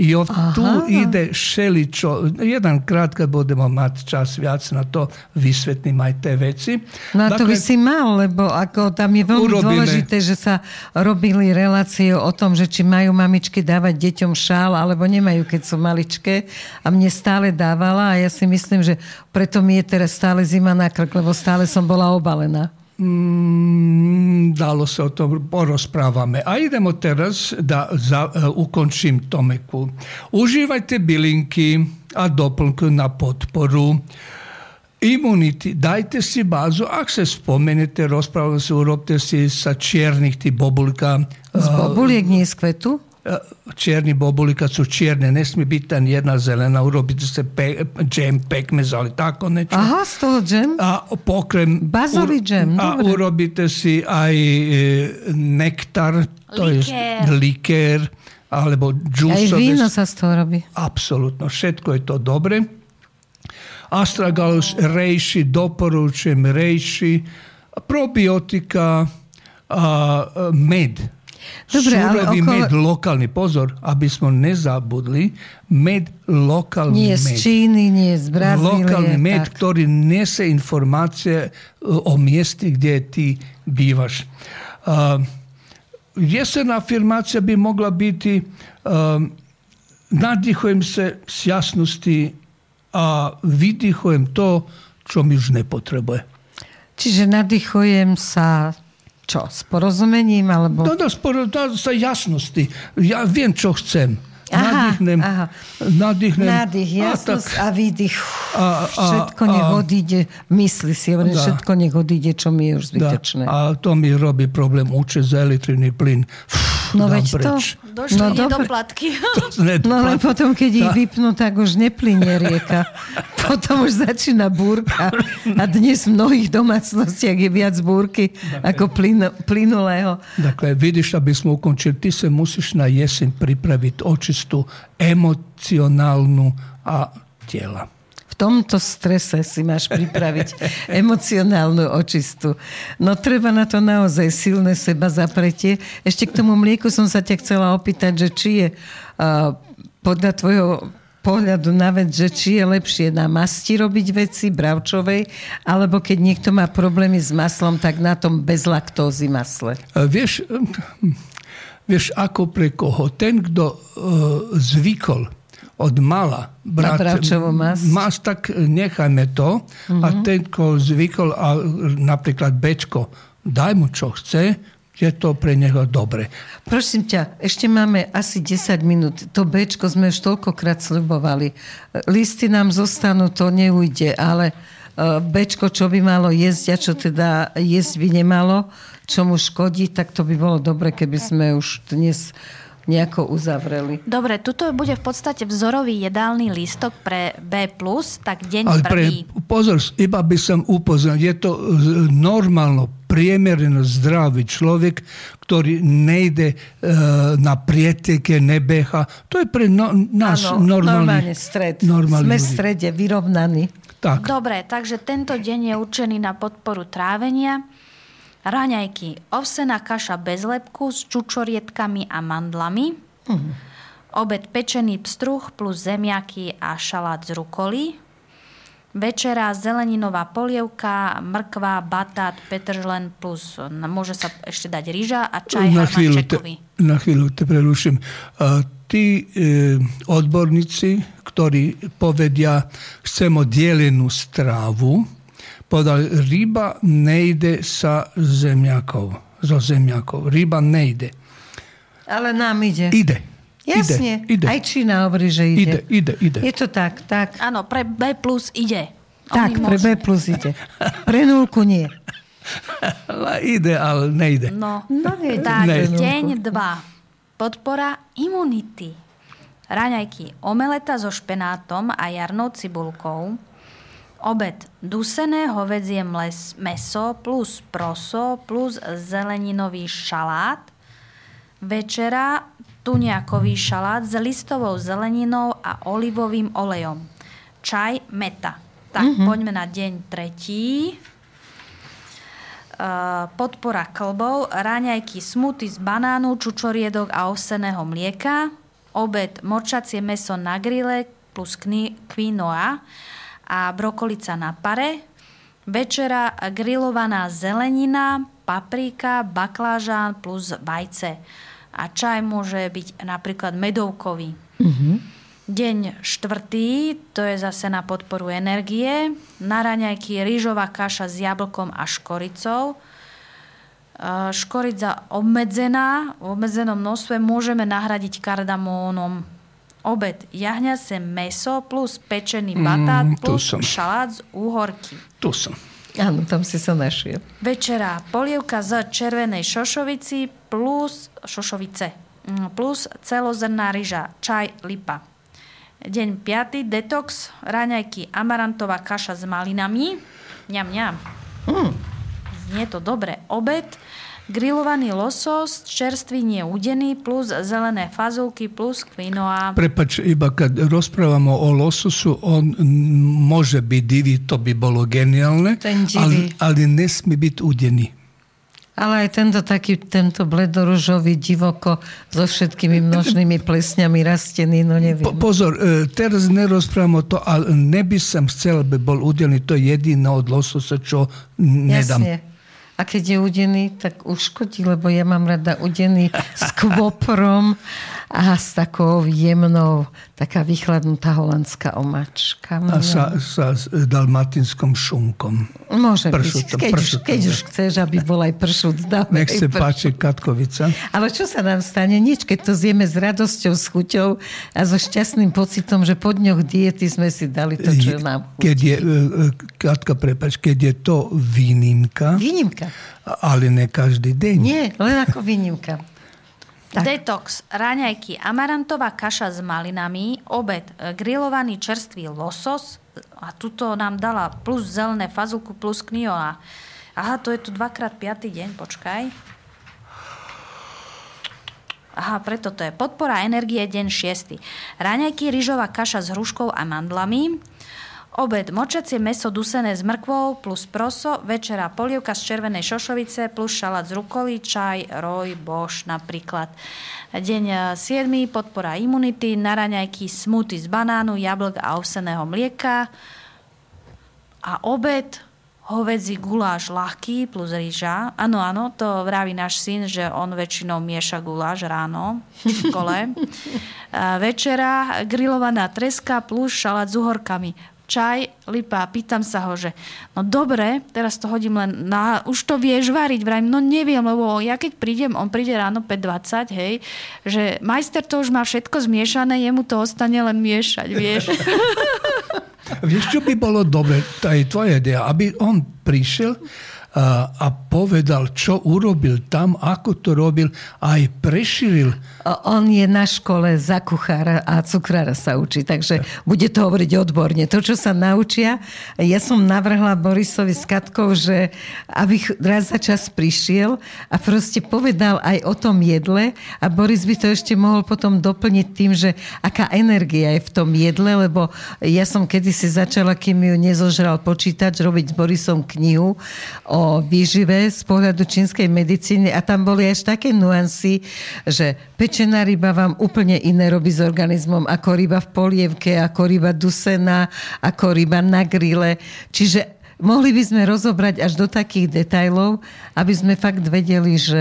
I od tu ide šeličo. Jedan krat kad budemo mať čas viac na to, vysvetlím aj tie veci. No a to by si mal, lebo ako tam je veľmi Urobíme. dôležité, že sa robili relácie o tom, že či majú mamičky dávať deťom šál, alebo nemajú, keď sú maličké. A mne stále dávala a ja si myslím, že preto mi je teraz stále zima na krk, lebo stále som bola obalená. Mm, dalo sa o tom porozprávame. A idemo teraz da za, e, ukončím Tomeku. Užívajte bylinky a doplnky na podporu. Imunity, dajte si bazu, ak sa spomenete, rozprávame sa, urobte si sa čiernych tý bobulka. Z bobuliek, nie z E, čierni bobuli kad su čierne, ne smije biti tam jedna zelena, urobite se pe, džem, pekmez, ali tako neće. Aha, z toho džem? A pokrem... Bazový džem, A dobre. urobite si aj e, nektar, to je Likér. likér, alebo Aj džusové. víno sa z toho robí. Apsolutno, všetko je to dobre. Astragalus rejši, doporučujem rejši, probiotika, a, a, med. Dobre, ale Surový okolo- med, lokálny, pozor, aby sme nezabudli, med, lokálny Nie z med. Číny, nie z Brazílie. Lokálny med, tak. ktorý nese informácie e, o mieste, kde ty bývaš. Uh, jesenná afirmácia by mohla byť uh, nadýchujem sa z jasnosti a vydýchujem to, čo mi už nepotrebuje. Čiže nadýchujem sa čo, s porozumením, alebo... No, no, sporo, no, sa jasnosti. Ja viem, čo chcem. Nadýchnem, aha. nadýchnem. Nádych, a tak- a výdych. A- a- všetko a- nech odíde. Mysli si, hovorím, všetko nech odíde, čo mi je už Da, zbytočné. a to mi robí problém uče za elektriny plyn. Fú, No veď to. preč. Došli No no, dobre. nedoplatky. Ne, No ale potom, keď ich vypnú, tak už neplynie rieka. Potom už začína búrka. A dnes v mnohých domácnostiach je viac búrky ako plynu, plynulého. Dakle, vidiš, aby smo ukončili, ti se musiš na jesen pripraviti očistu emocionalnu a tijela. V tomto strese si máš pripraviť emocionálnu očistu. No treba na to naozaj silné seba zapretie. Ešte k tomu mlieku som sa ťa chcela opýtať, že či je uh, podľa tvojho pohľadu na vec, že či je lepšie na masti robiť veci bravčovej, alebo keď niekto má problémy s maslom, tak na tom bez laktózy masle. E, Vieš, vieš ako pre koho? Ten, kto e, zvykol od mala brať masť. masť, tak nechajme to. A ten, kto zvykol, a napríklad Bečko, daj mu čo chce, je to pre neho dobre. Prosím ťa, ešte máme asi 10 minút. To Bčko sme už toľkokrát slibovali. Listy nám zostanú, to neujde, ale Bčko, čo by malo jesť a čo teda jesť by nemalo, čo mu škodí, tak to by bolo dobre, keby sme už dnes nejako uzavreli. Dobre, tuto bude v podstate vzorový jedálny lístok pre B+, tak deň Ale pre, prvý. pozor, iba by som upozoril, je to normálno, priemerno zdravý človek, ktorý nejde e, na prieteke, nebeha. To je pre no, nás Áno, normálny, normálne stred. normálny Sme v strede, vyrovnaní. Tak. Dobre, takže tento deň je určený na podporu trávenia. Raňajky. Ovsená kaša bez lepku s čučorietkami a mandlami. Obed pečený pstruh plus zemiaky a šalát z rukolí. Večera zeleninová polievka, mrkva, batát, petržlen plus môže sa ešte dať ryža a čaj na chvíľu, te, na chvíľu te preruším. A tí e, odborníci, ktorí povedia, chcemo dielenú strávu, povedali, ryba nejde sa zemiakov, zo zemiakov. Ryba nejde. Ale nám ide. Ide. Jasne. Ide. ide. Aj Čína hovorí, že Ide, ide. ide, ide. Je to tak, tak. Áno, pre B plus ide. Tak, pre B plus ide. Pre nulku nie. Ale ide, ale nejde. No, No nie, tak, Ne. deň 2. Podpora imunity. Raňajky omeleta so špenátom a jarnou cibulkou. Obed dusené hovedzie mles, meso plus proso plus zeleninový šalát. Večera tuniakový šalát s listovou zeleninou a olivovým olejom. Čaj meta. Tak, poďme na deň tretí. Podpora klbov, ráňajky smuty z banánu, čučoriedok a ovseného mlieka, obed morčacie meso na grille plus quinoa a brokolica na pare, večera grillovaná zelenina, paprika, baklážan plus vajce. A čaj môže byť napríklad medovkový. Mm-hmm. Deň štvrtý, to je zase na podporu energie. Na raňajky rýžová kaša s jablkom a škoricou. E, škorica obmedzená, v obmedzenom množstve môžeme nahradiť kardamónom. Obed jahňase meso plus pečený mm, batát mm, plus šalát z úhorky. Tu som. Áno, tam si sa našiel. Večera polievka z červenej šošovici plus šošovice mm, plus celozrná ryža, čaj, lipa. Deň 5. Detox, raňajky, amarantová kaša s malinami. Ňam, ňam. Mm. Znie to dobre. Obed, grillovaný losos, čerstvý nie udený, plus zelené fazulky, plus quinoa. Prepač, iba kad rozprávamo o lososu, on môže byť divý, to by bolo geniálne, ale, ale nesmí byť udený. Ale aj tento taký, tento bledoružový divoko so všetkými množnými plesňami rastený, no neviem. Po, pozor, e, teraz nerozprávam o to, ale neby som chcel, aby bol udelený. To je jediné od lososa, čo nedám. Jasne. A keď je udený, tak uškodí, lebo ja mám rada udený s kvoprom a s takou jemnou, taká vychladnutá holandská omačka. A sa, sa s dalmatinskom šunkom. Môže pršutom, byť, keď, pršutom, už, keď už chceš, aby bol aj pršut. Dáme Nech sa páči Katkovica. Ale čo sa nám stane? Nič, keď to zjeme s radosťou, s chuťou a so šťastným pocitom, že po dňoch diety sme si dali to, čo nám chutí. Keď je, e, e, Katka, prepač, keď je to výnimka. Výnimka. Ale ne každý deň. Nie, len ako výnimka. Tak. Detox, raňajky, amarantová kaša s malinami, obed, e, grillovaný čerstvý losos a tuto nám dala plus zelené fazulku plus kniola. Aha, to je tu dvakrát piatý deň, počkaj. Aha, preto to je podpora energie deň 6. Raňajky, rýžová kaša s hruškou a mandlami, Obed močacie meso dusené s mrkvou plus proso, večera polievka z červenej šošovice plus šalát z rukolí, čaj, roj, boš napríklad. Deň 7. podpora imunity, na raňajky smuty z banánu, jablk a ovseného mlieka. A obed hovedzí guláš ľahký plus rýža. Áno, áno, to vraví náš syn, že on väčšinou mieša guláš ráno v škole. Večera grillovaná treska plus šalát s uhorkami čaj, lipa. Pýtam sa ho, že no dobre, teraz to hodím len na... Už to vieš variť, vrajím, no neviem, lebo ja keď prídem, on príde ráno 5.20, hej, že majster to už má všetko zmiešané, jemu to ostane len miešať, vieš. vieš, čo by bolo dobre, to je tvoja idea, aby on prišiel a povedal, čo urobil tam, ako to robil, aj prešíril. On je na škole za kuchára a cukrára sa učí, takže bude to hovoriť odborne. To, čo sa naučia, ja som navrhla Borisovi s Katkou, že aby raz za čas prišiel a proste povedal aj o tom jedle a Boris by to ešte mohol potom doplniť tým, že aká energia je v tom jedle, lebo ja som kedysi začala, kým ju nezožral počítač, robiť s Borisom knihu o o výžive z pohľadu čínskej medicíny a tam boli až také nuancy, že pečená ryba vám úplne iné robí s organizmom ako ryba v polievke, ako ryba dusená, ako ryba na grille. Čiže mohli by sme rozobrať až do takých detajlov, aby sme fakt vedeli, že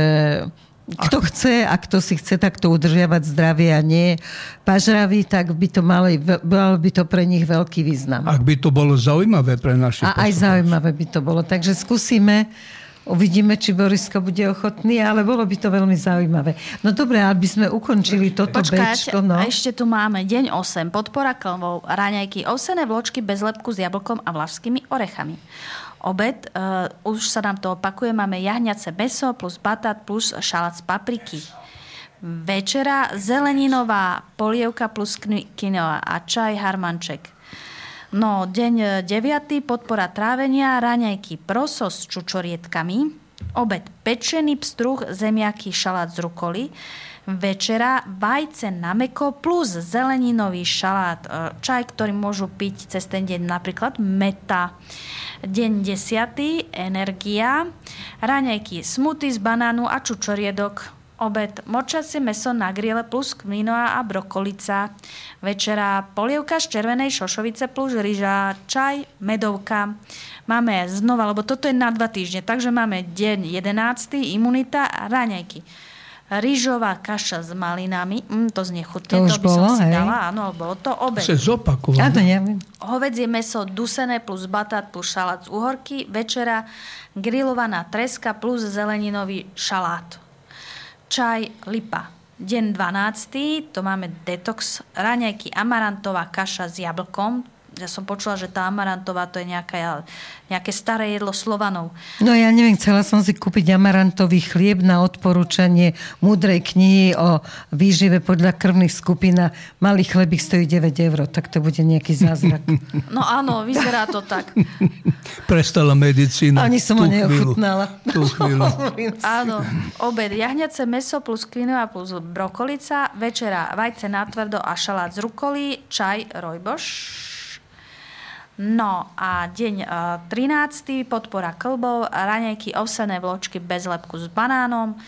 kto chce a kto si chce takto udržiavať zdravie a nie pažravý, tak by to mali, mal by to pre nich veľký význam. Ak by to bolo zaujímavé pre našich A aj zaujímavé by to bolo. Takže skúsime Uvidíme, či Borisko bude ochotný, ale bolo by to veľmi zaujímavé. No dobre, aby sme ukončili toto bečko. No. A ešte tu máme deň 8. Podpora klvov, raňajky, osené vločky bez lepku s jablkom a vlašskými orechami obed. Uh, už sa nám to opakuje, máme jahňace meso plus batát plus šalát z papriky. Večera zeleninová polievka plus quinoa a čaj harmanček. No, deň 9. podpora trávenia, raňajky proso s čučorietkami, Obed pečený pstruh, zemiaky, šalát z rukoly. Večera vajce na meko plus zeleninový šalát. E, čaj, ktorý môžu piť cez ten deň napríklad meta. Deň 10. Energia. Raňajky smuty z banánu a čučoriedok obed močacie meso na grile plus kvinoa a brokolica. Večera polievka z červenej šošovice plus ryža, čaj, medovka. Máme znova, lebo toto je na dva týždne, takže máme deň 11. imunita a raňajky. Rýžová kaša s malinami, mm, to znie chutne, To to, by som bolo, si hej. dala, áno, bolo to obed. Se zopakovalo. Ja to neviem. Hovedzie meso dusené plus batát plus šalát z uhorky. Večera grillovaná treska plus zeleninový šalát. Čaj lipa. Deň 12. To máme detox. Raňajky amarantová kaša s jablkom. Ja som počula, že tá amarantová to je nejaká, nejaké staré jedlo Slovanov. No ja neviem, chcela som si kúpiť amarantový chlieb na odporúčanie múdrej knihy o výžive podľa krvných skupín a malý chlebík stojí 9 eur, tak to bude nejaký zázrak. No áno, vyzerá to tak. Prestala medicína. Ani som ho neochutnala. Tú chvíľu. Áno, obed jahňace meso plus kvinoa plus brokolica, večera vajce natvrdo a šalát z rukolí, čaj rojboš. No a deň e, 13. podpora klbov, raňajky ovsené vločky bez lepku s banánom,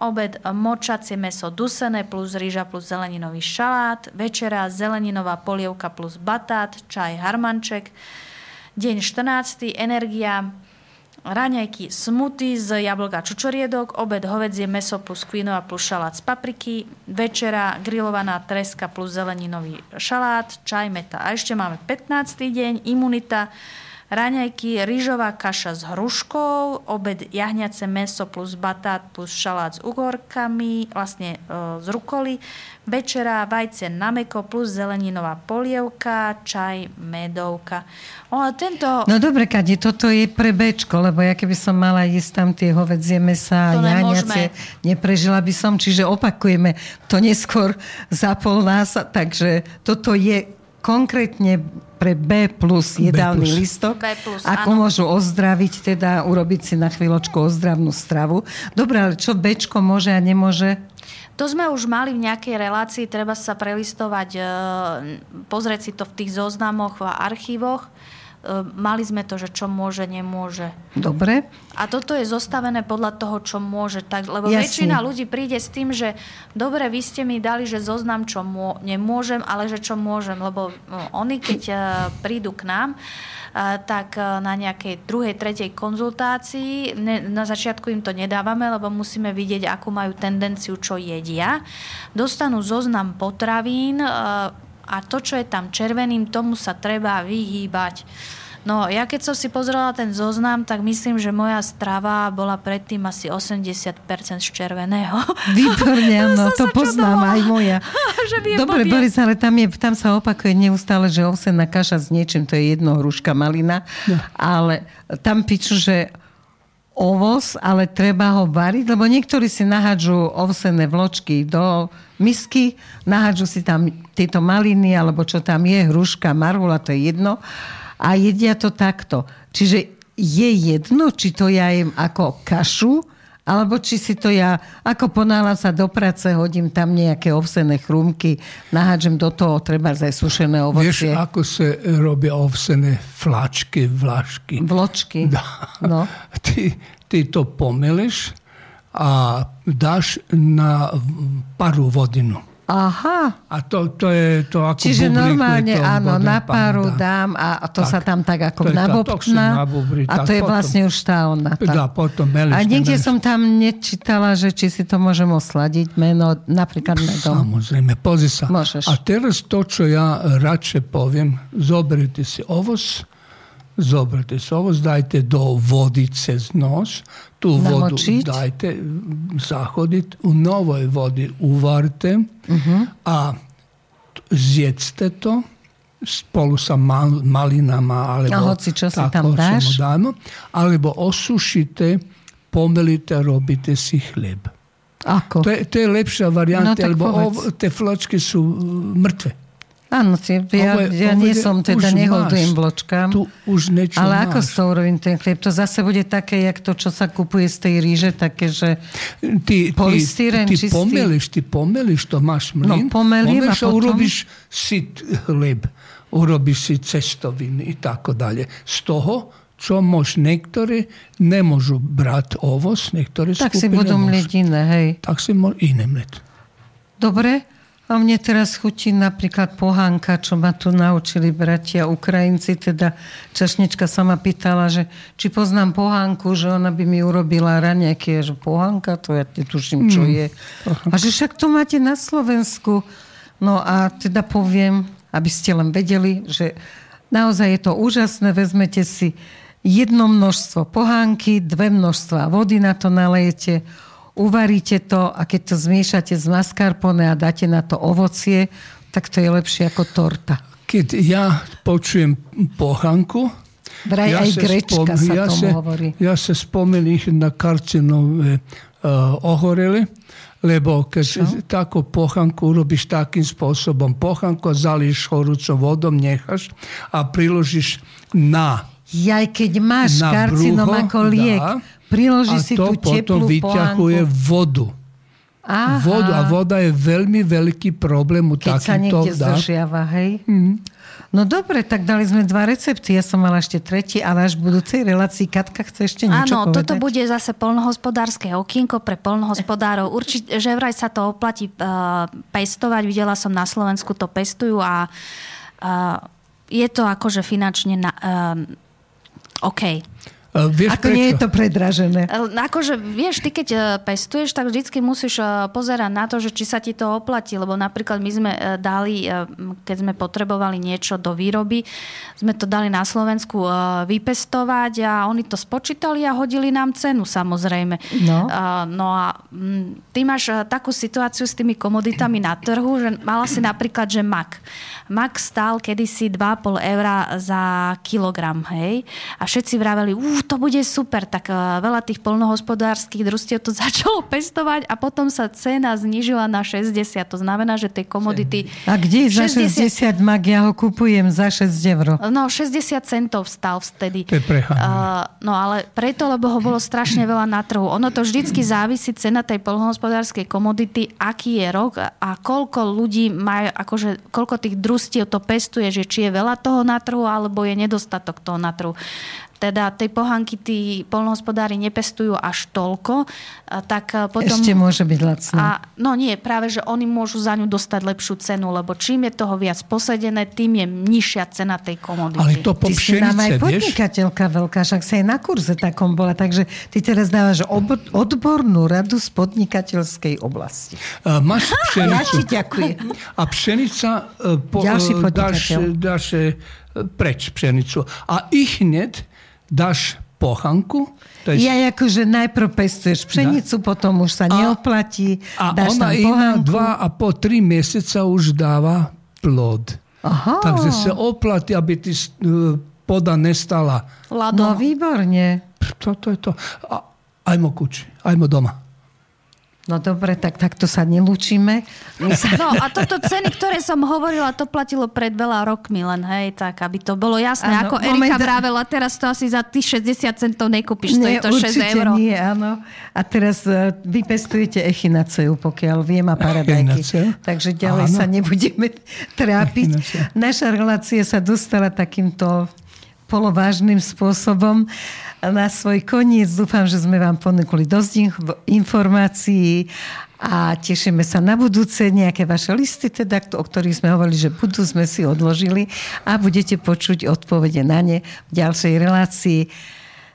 obed e, močacie meso dusené plus rýža plus zeleninový šalát, večera zeleninová polievka plus batát, čaj harmanček, deň 14. energia, raňajky smuty z jablka čučoriedok, obed hovedzie meso plus kvinoa plus šalát z papriky, večera grillovaná treska plus zeleninový šalát, čaj, meta. A ešte máme 15. deň, imunita, raňajky, rýžová kaša s hruškou, obed jahňace meso plus batát plus šalát s uhorkami, vlastne e, z rukoly, večera vajce na meko plus zeleninová polievka, čaj, medovka. O, a tento... No dobre, Kadi, toto je pre Bčko, lebo ja keby som mala jesť tam tie hovedzie mesa a nemôžeme. neprežila by som, čiže opakujeme to neskôr za pol nás, takže toto je konkrétne pre B plus jedálny plus. listok. B plus, ako áno. môžu ozdraviť, teda urobiť si na chvíľočku ozdravnú stravu. Dobre, ale čo Bčko môže a nemôže? To sme už mali v nejakej relácii, treba sa prelistovať, e, pozrieť si to v tých zoznamoch a archívoch. E, Mali sme to, že čo môže, nemôže. Dobre. A toto je zostavené podľa toho, čo môže. Tak, lebo Jasne. väčšina ľudí príde s tým, že dobre, vy ste mi dali, že zoznam, čo mô, nemôžem, ale že čo môžem. Lebo no, oni, keď e, prídu k nám, e, tak e, na nejakej druhej, tretej konzultácii, ne, na začiatku im to nedávame, lebo musíme vidieť, akú majú tendenciu, čo jedia. Dostanú zoznam potravín a to, čo je tam červeným, tomu sa treba vyhýbať. No, ja keď som si pozrela ten zoznam, tak myslím, že moja strava bola predtým asi 80% z červeného. Výborne, áno, Som to poznám čudovala. aj moja. že Dobre, blbie. Boris, ale tam, je, tam sa opakuje neustále, že ovsená kaša s niečím, to je jedno, hruška, malina, ale tam píšu, že ovoz, ale treba ho variť, lebo niektorí si nahádžu ovsené vločky do misky, nahádžu si tam tieto maliny, alebo čo tam je, hruška, marhula, to je jedno, a jedia to takto. Čiže je jedno, či to ja jem ako kašu, alebo či si to ja, ako ponáhľam sa do práce, hodím tam nejaké ovsené chrúmky, nahádžem do toho treba aj sušené Vieš, ovocie, ako se robia ovsené flačky, vlašky. vločky. Da. No. Ty, ty to pomeliš a dáš na paru vodinu. Aha, A to, to je to ako čiže normálne to áno, na dá. dám a to Tak. sa tam tak ako To je nabobtná a to je potom- vlastne už tá ona. Tá. Dá, potom meliš, A niekde nemeliš. som tam nečítala, že či si to môžem osladiť meno, napríklad medom. Samozrejme, pozri sa. Môžeš. A teraz to, čo ja radšej poviem, zoberite si ovoz, zoberite si ovoz, dajte do vody cez nos, tú vodu Namočiť. dajte zachodiť, u novoj vodi uvarte Mhm. a zjedzte to spolu sa mal, malinama alebo hoci čo si tako, tam dáš. dajmo, alebo osušite, pomelite, robite si hljeb. Ako? To je, to je lepšia varijanta, No, ov, te fločke su mrtve. Áno, ja, Ovo je- ja nie som, teda neholdujem máš. vločkám. Tu už niečo Ale ako máš. s tou urobím ten chlieb? To zase bude také, jak to, čo sa kupuje z tej ríže, také, že... Ty, ty, Polystyren ty čistý. pomeliš, ty pomeliš, to máš mlyn. No, pomelím pomeliš a potom? urobíš si hleb, urobíš si cestoviny i tako dalje. Z toho, čo mož niektorí nemôžu brať ovoz, niektoré Tak si skupiny budú môžu. mliť iné, hej. Tak si môžu iné mliť. Dobre, a mne teraz chutí napríklad pohánka, čo ma tu naučili bratia Ukrajinci, teda čašnička sa ma pýtala, že či poznám pohánku, že ona by mi urobila raňaky, že pohánka, to ja netuším, čo je. A že však to máte na Slovensku. No a teda poviem, aby ste len vedeli, že naozaj je to úžasné, vezmete si jedno množstvo pohánky, dve množstva vody na to nalejete, uvaríte to a keď to zmiešate z mascarpone a dáte na to ovocie, tak to je lepšie ako torta. Keď ja počujem pochanku, Vraj aj grečka sa ja tomu se, hovorí. Ja sa spomením na karcinové uh, ohorely, lebo keď tako pochanku urobíš takým spôsobom, pochanku zalíš horúcou vodom, necháš a priložíš na Jaj, keď máš karcinom brucho, ako liek, dá, priloží a si to tú potom vyťahuje pohánku. vodu. Aha, Vodu, a voda je veľmi veľký problém u keď sa niekde dá. zdržiava, hej? No dobre, tak dali sme dva recepty. Ja som mala ešte tretí, ale až v budúcej relácii Katka chce ešte niečo Áno, povedať. toto bude zase polnohospodárske okienko pre polnohospodárov. Určite, že vraj sa to oplatí uh, pestovať. Videla som na Slovensku to pestujú a uh, je to akože finančne na, uh, OK. A vieš Ako nie je prečo? to predražené. E, Akože, vieš, ty keď e, pestuješ, tak vždycky musíš e, pozerať na to, že či sa ti to oplatí, lebo napríklad my sme e, dali, e, keď sme potrebovali niečo do výroby, sme to dali na Slovensku e, vypestovať a oni to spočítali a hodili nám cenu samozrejme. No. E, No a mm, ty máš e, takú situáciu s tými komoditami na trhu, že mala si napríklad, že mak. Mak stál kedysi 2,5 eur za kilogram, hej? A všetci vraveli, to bude super, tak uh, veľa tých polnohospodárskych družstiev to začalo pestovať a potom sa cena znížila na 60. To znamená, že tej komodity... A kde je za 60 mak? Ja ho kupujem za 6 eur. No, 60 centov stal vtedy. To je. Uh, no ale preto, lebo ho bolo strašne veľa na trhu. Ono to vždycky závisí cena tej polnohospodárskej komodity, aký je rok a koľko ľudí majú, akože koľko tých družstiev to pestuje, že či je veľa toho na trhu, alebo je nedostatok toho na trhu. Teda tej pohanky tí polnohospodári nepestujú až toľko, tak a potom... Ešte môže byť lacná. A, no nie, práve, že oni môžu za ňu dostať lepšiu cenu, lebo čím je toho viac posedené, tým je nižšia cena tej komodity. Ale to po Ty si nám aj pšenice, vieš? podnikateľka veľká, však sa aj na kurze takom bola, takže ty teraz dávaš ob- odbornú radu z podnikateľskej oblasti. A máš Ja pšenicu. ti ďakujem. A pšenica e, po, Ďalší e, dáš, dáš e, preč pšenicu. A ich hneď dáš pochanku. To je, Ja akože najprv pestuješ pšenicu, potom už sa neoplatí, a dáš ona tam ima pohánku. dva a po tri mjeseca už dáva plod. Aha, Takže se oplati, aby ti e, poda nestala. no Ladom. výborne. To, to je to. A, ajmo kući, ajmo doma. No dobre, tak takto sa nelúčime. Sa... No a toto ceny, ktoré som hovorila, to platilo pred veľa rokmi len, hej, tak aby to bolo jasné. Áno, Ako moment. Erika vravela, teraz to asi za tých 60 centov nekúpiš, to je to 6 určite eur. nie, áno. A teraz uh, vy pestujete echinaceu, pokiaľ viem, a paradajky. Echinaceu? Takže ďalej Áno. sa nebudeme trápiť. Echinaceu. Naša relácia sa dostala takýmto polovážnym spôsobom na svoj koniec. Dúfam, že sme vám ponúkli dosť inf- informácií a tešíme sa na budúce. Nejaké vaše listy, teda, o ktorých sme hovorili, že budú, sme si odložili a budete počuť odpovede na ne v ďalšej relácii.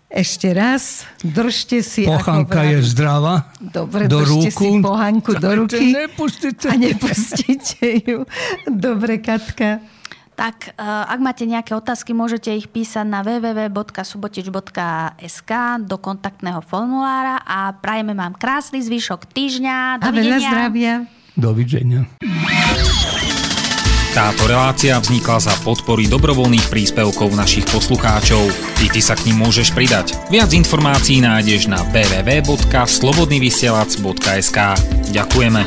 Ešte raz, držte si... Pochanka je zdravá. Dobre, do držte ruku. si pohánku do ruky. Nepustite. A nepustíte ju. Dobre, Katka. Tak, eh, ak máte nejaké otázky, môžete ich písať na www.subotič.sk do kontaktného formulára a prajeme vám krásny zvyšok týždňa. A veľa Dovidenia. zdravia. Dovidenia. Táto relácia vznikla za podpory dobrovoľných príspevkov našich poslucháčov. Ty, ty sa k ním môžeš pridať. Viac informácií nájdeš na www.slobodnyvysielac.sk Ďakujeme.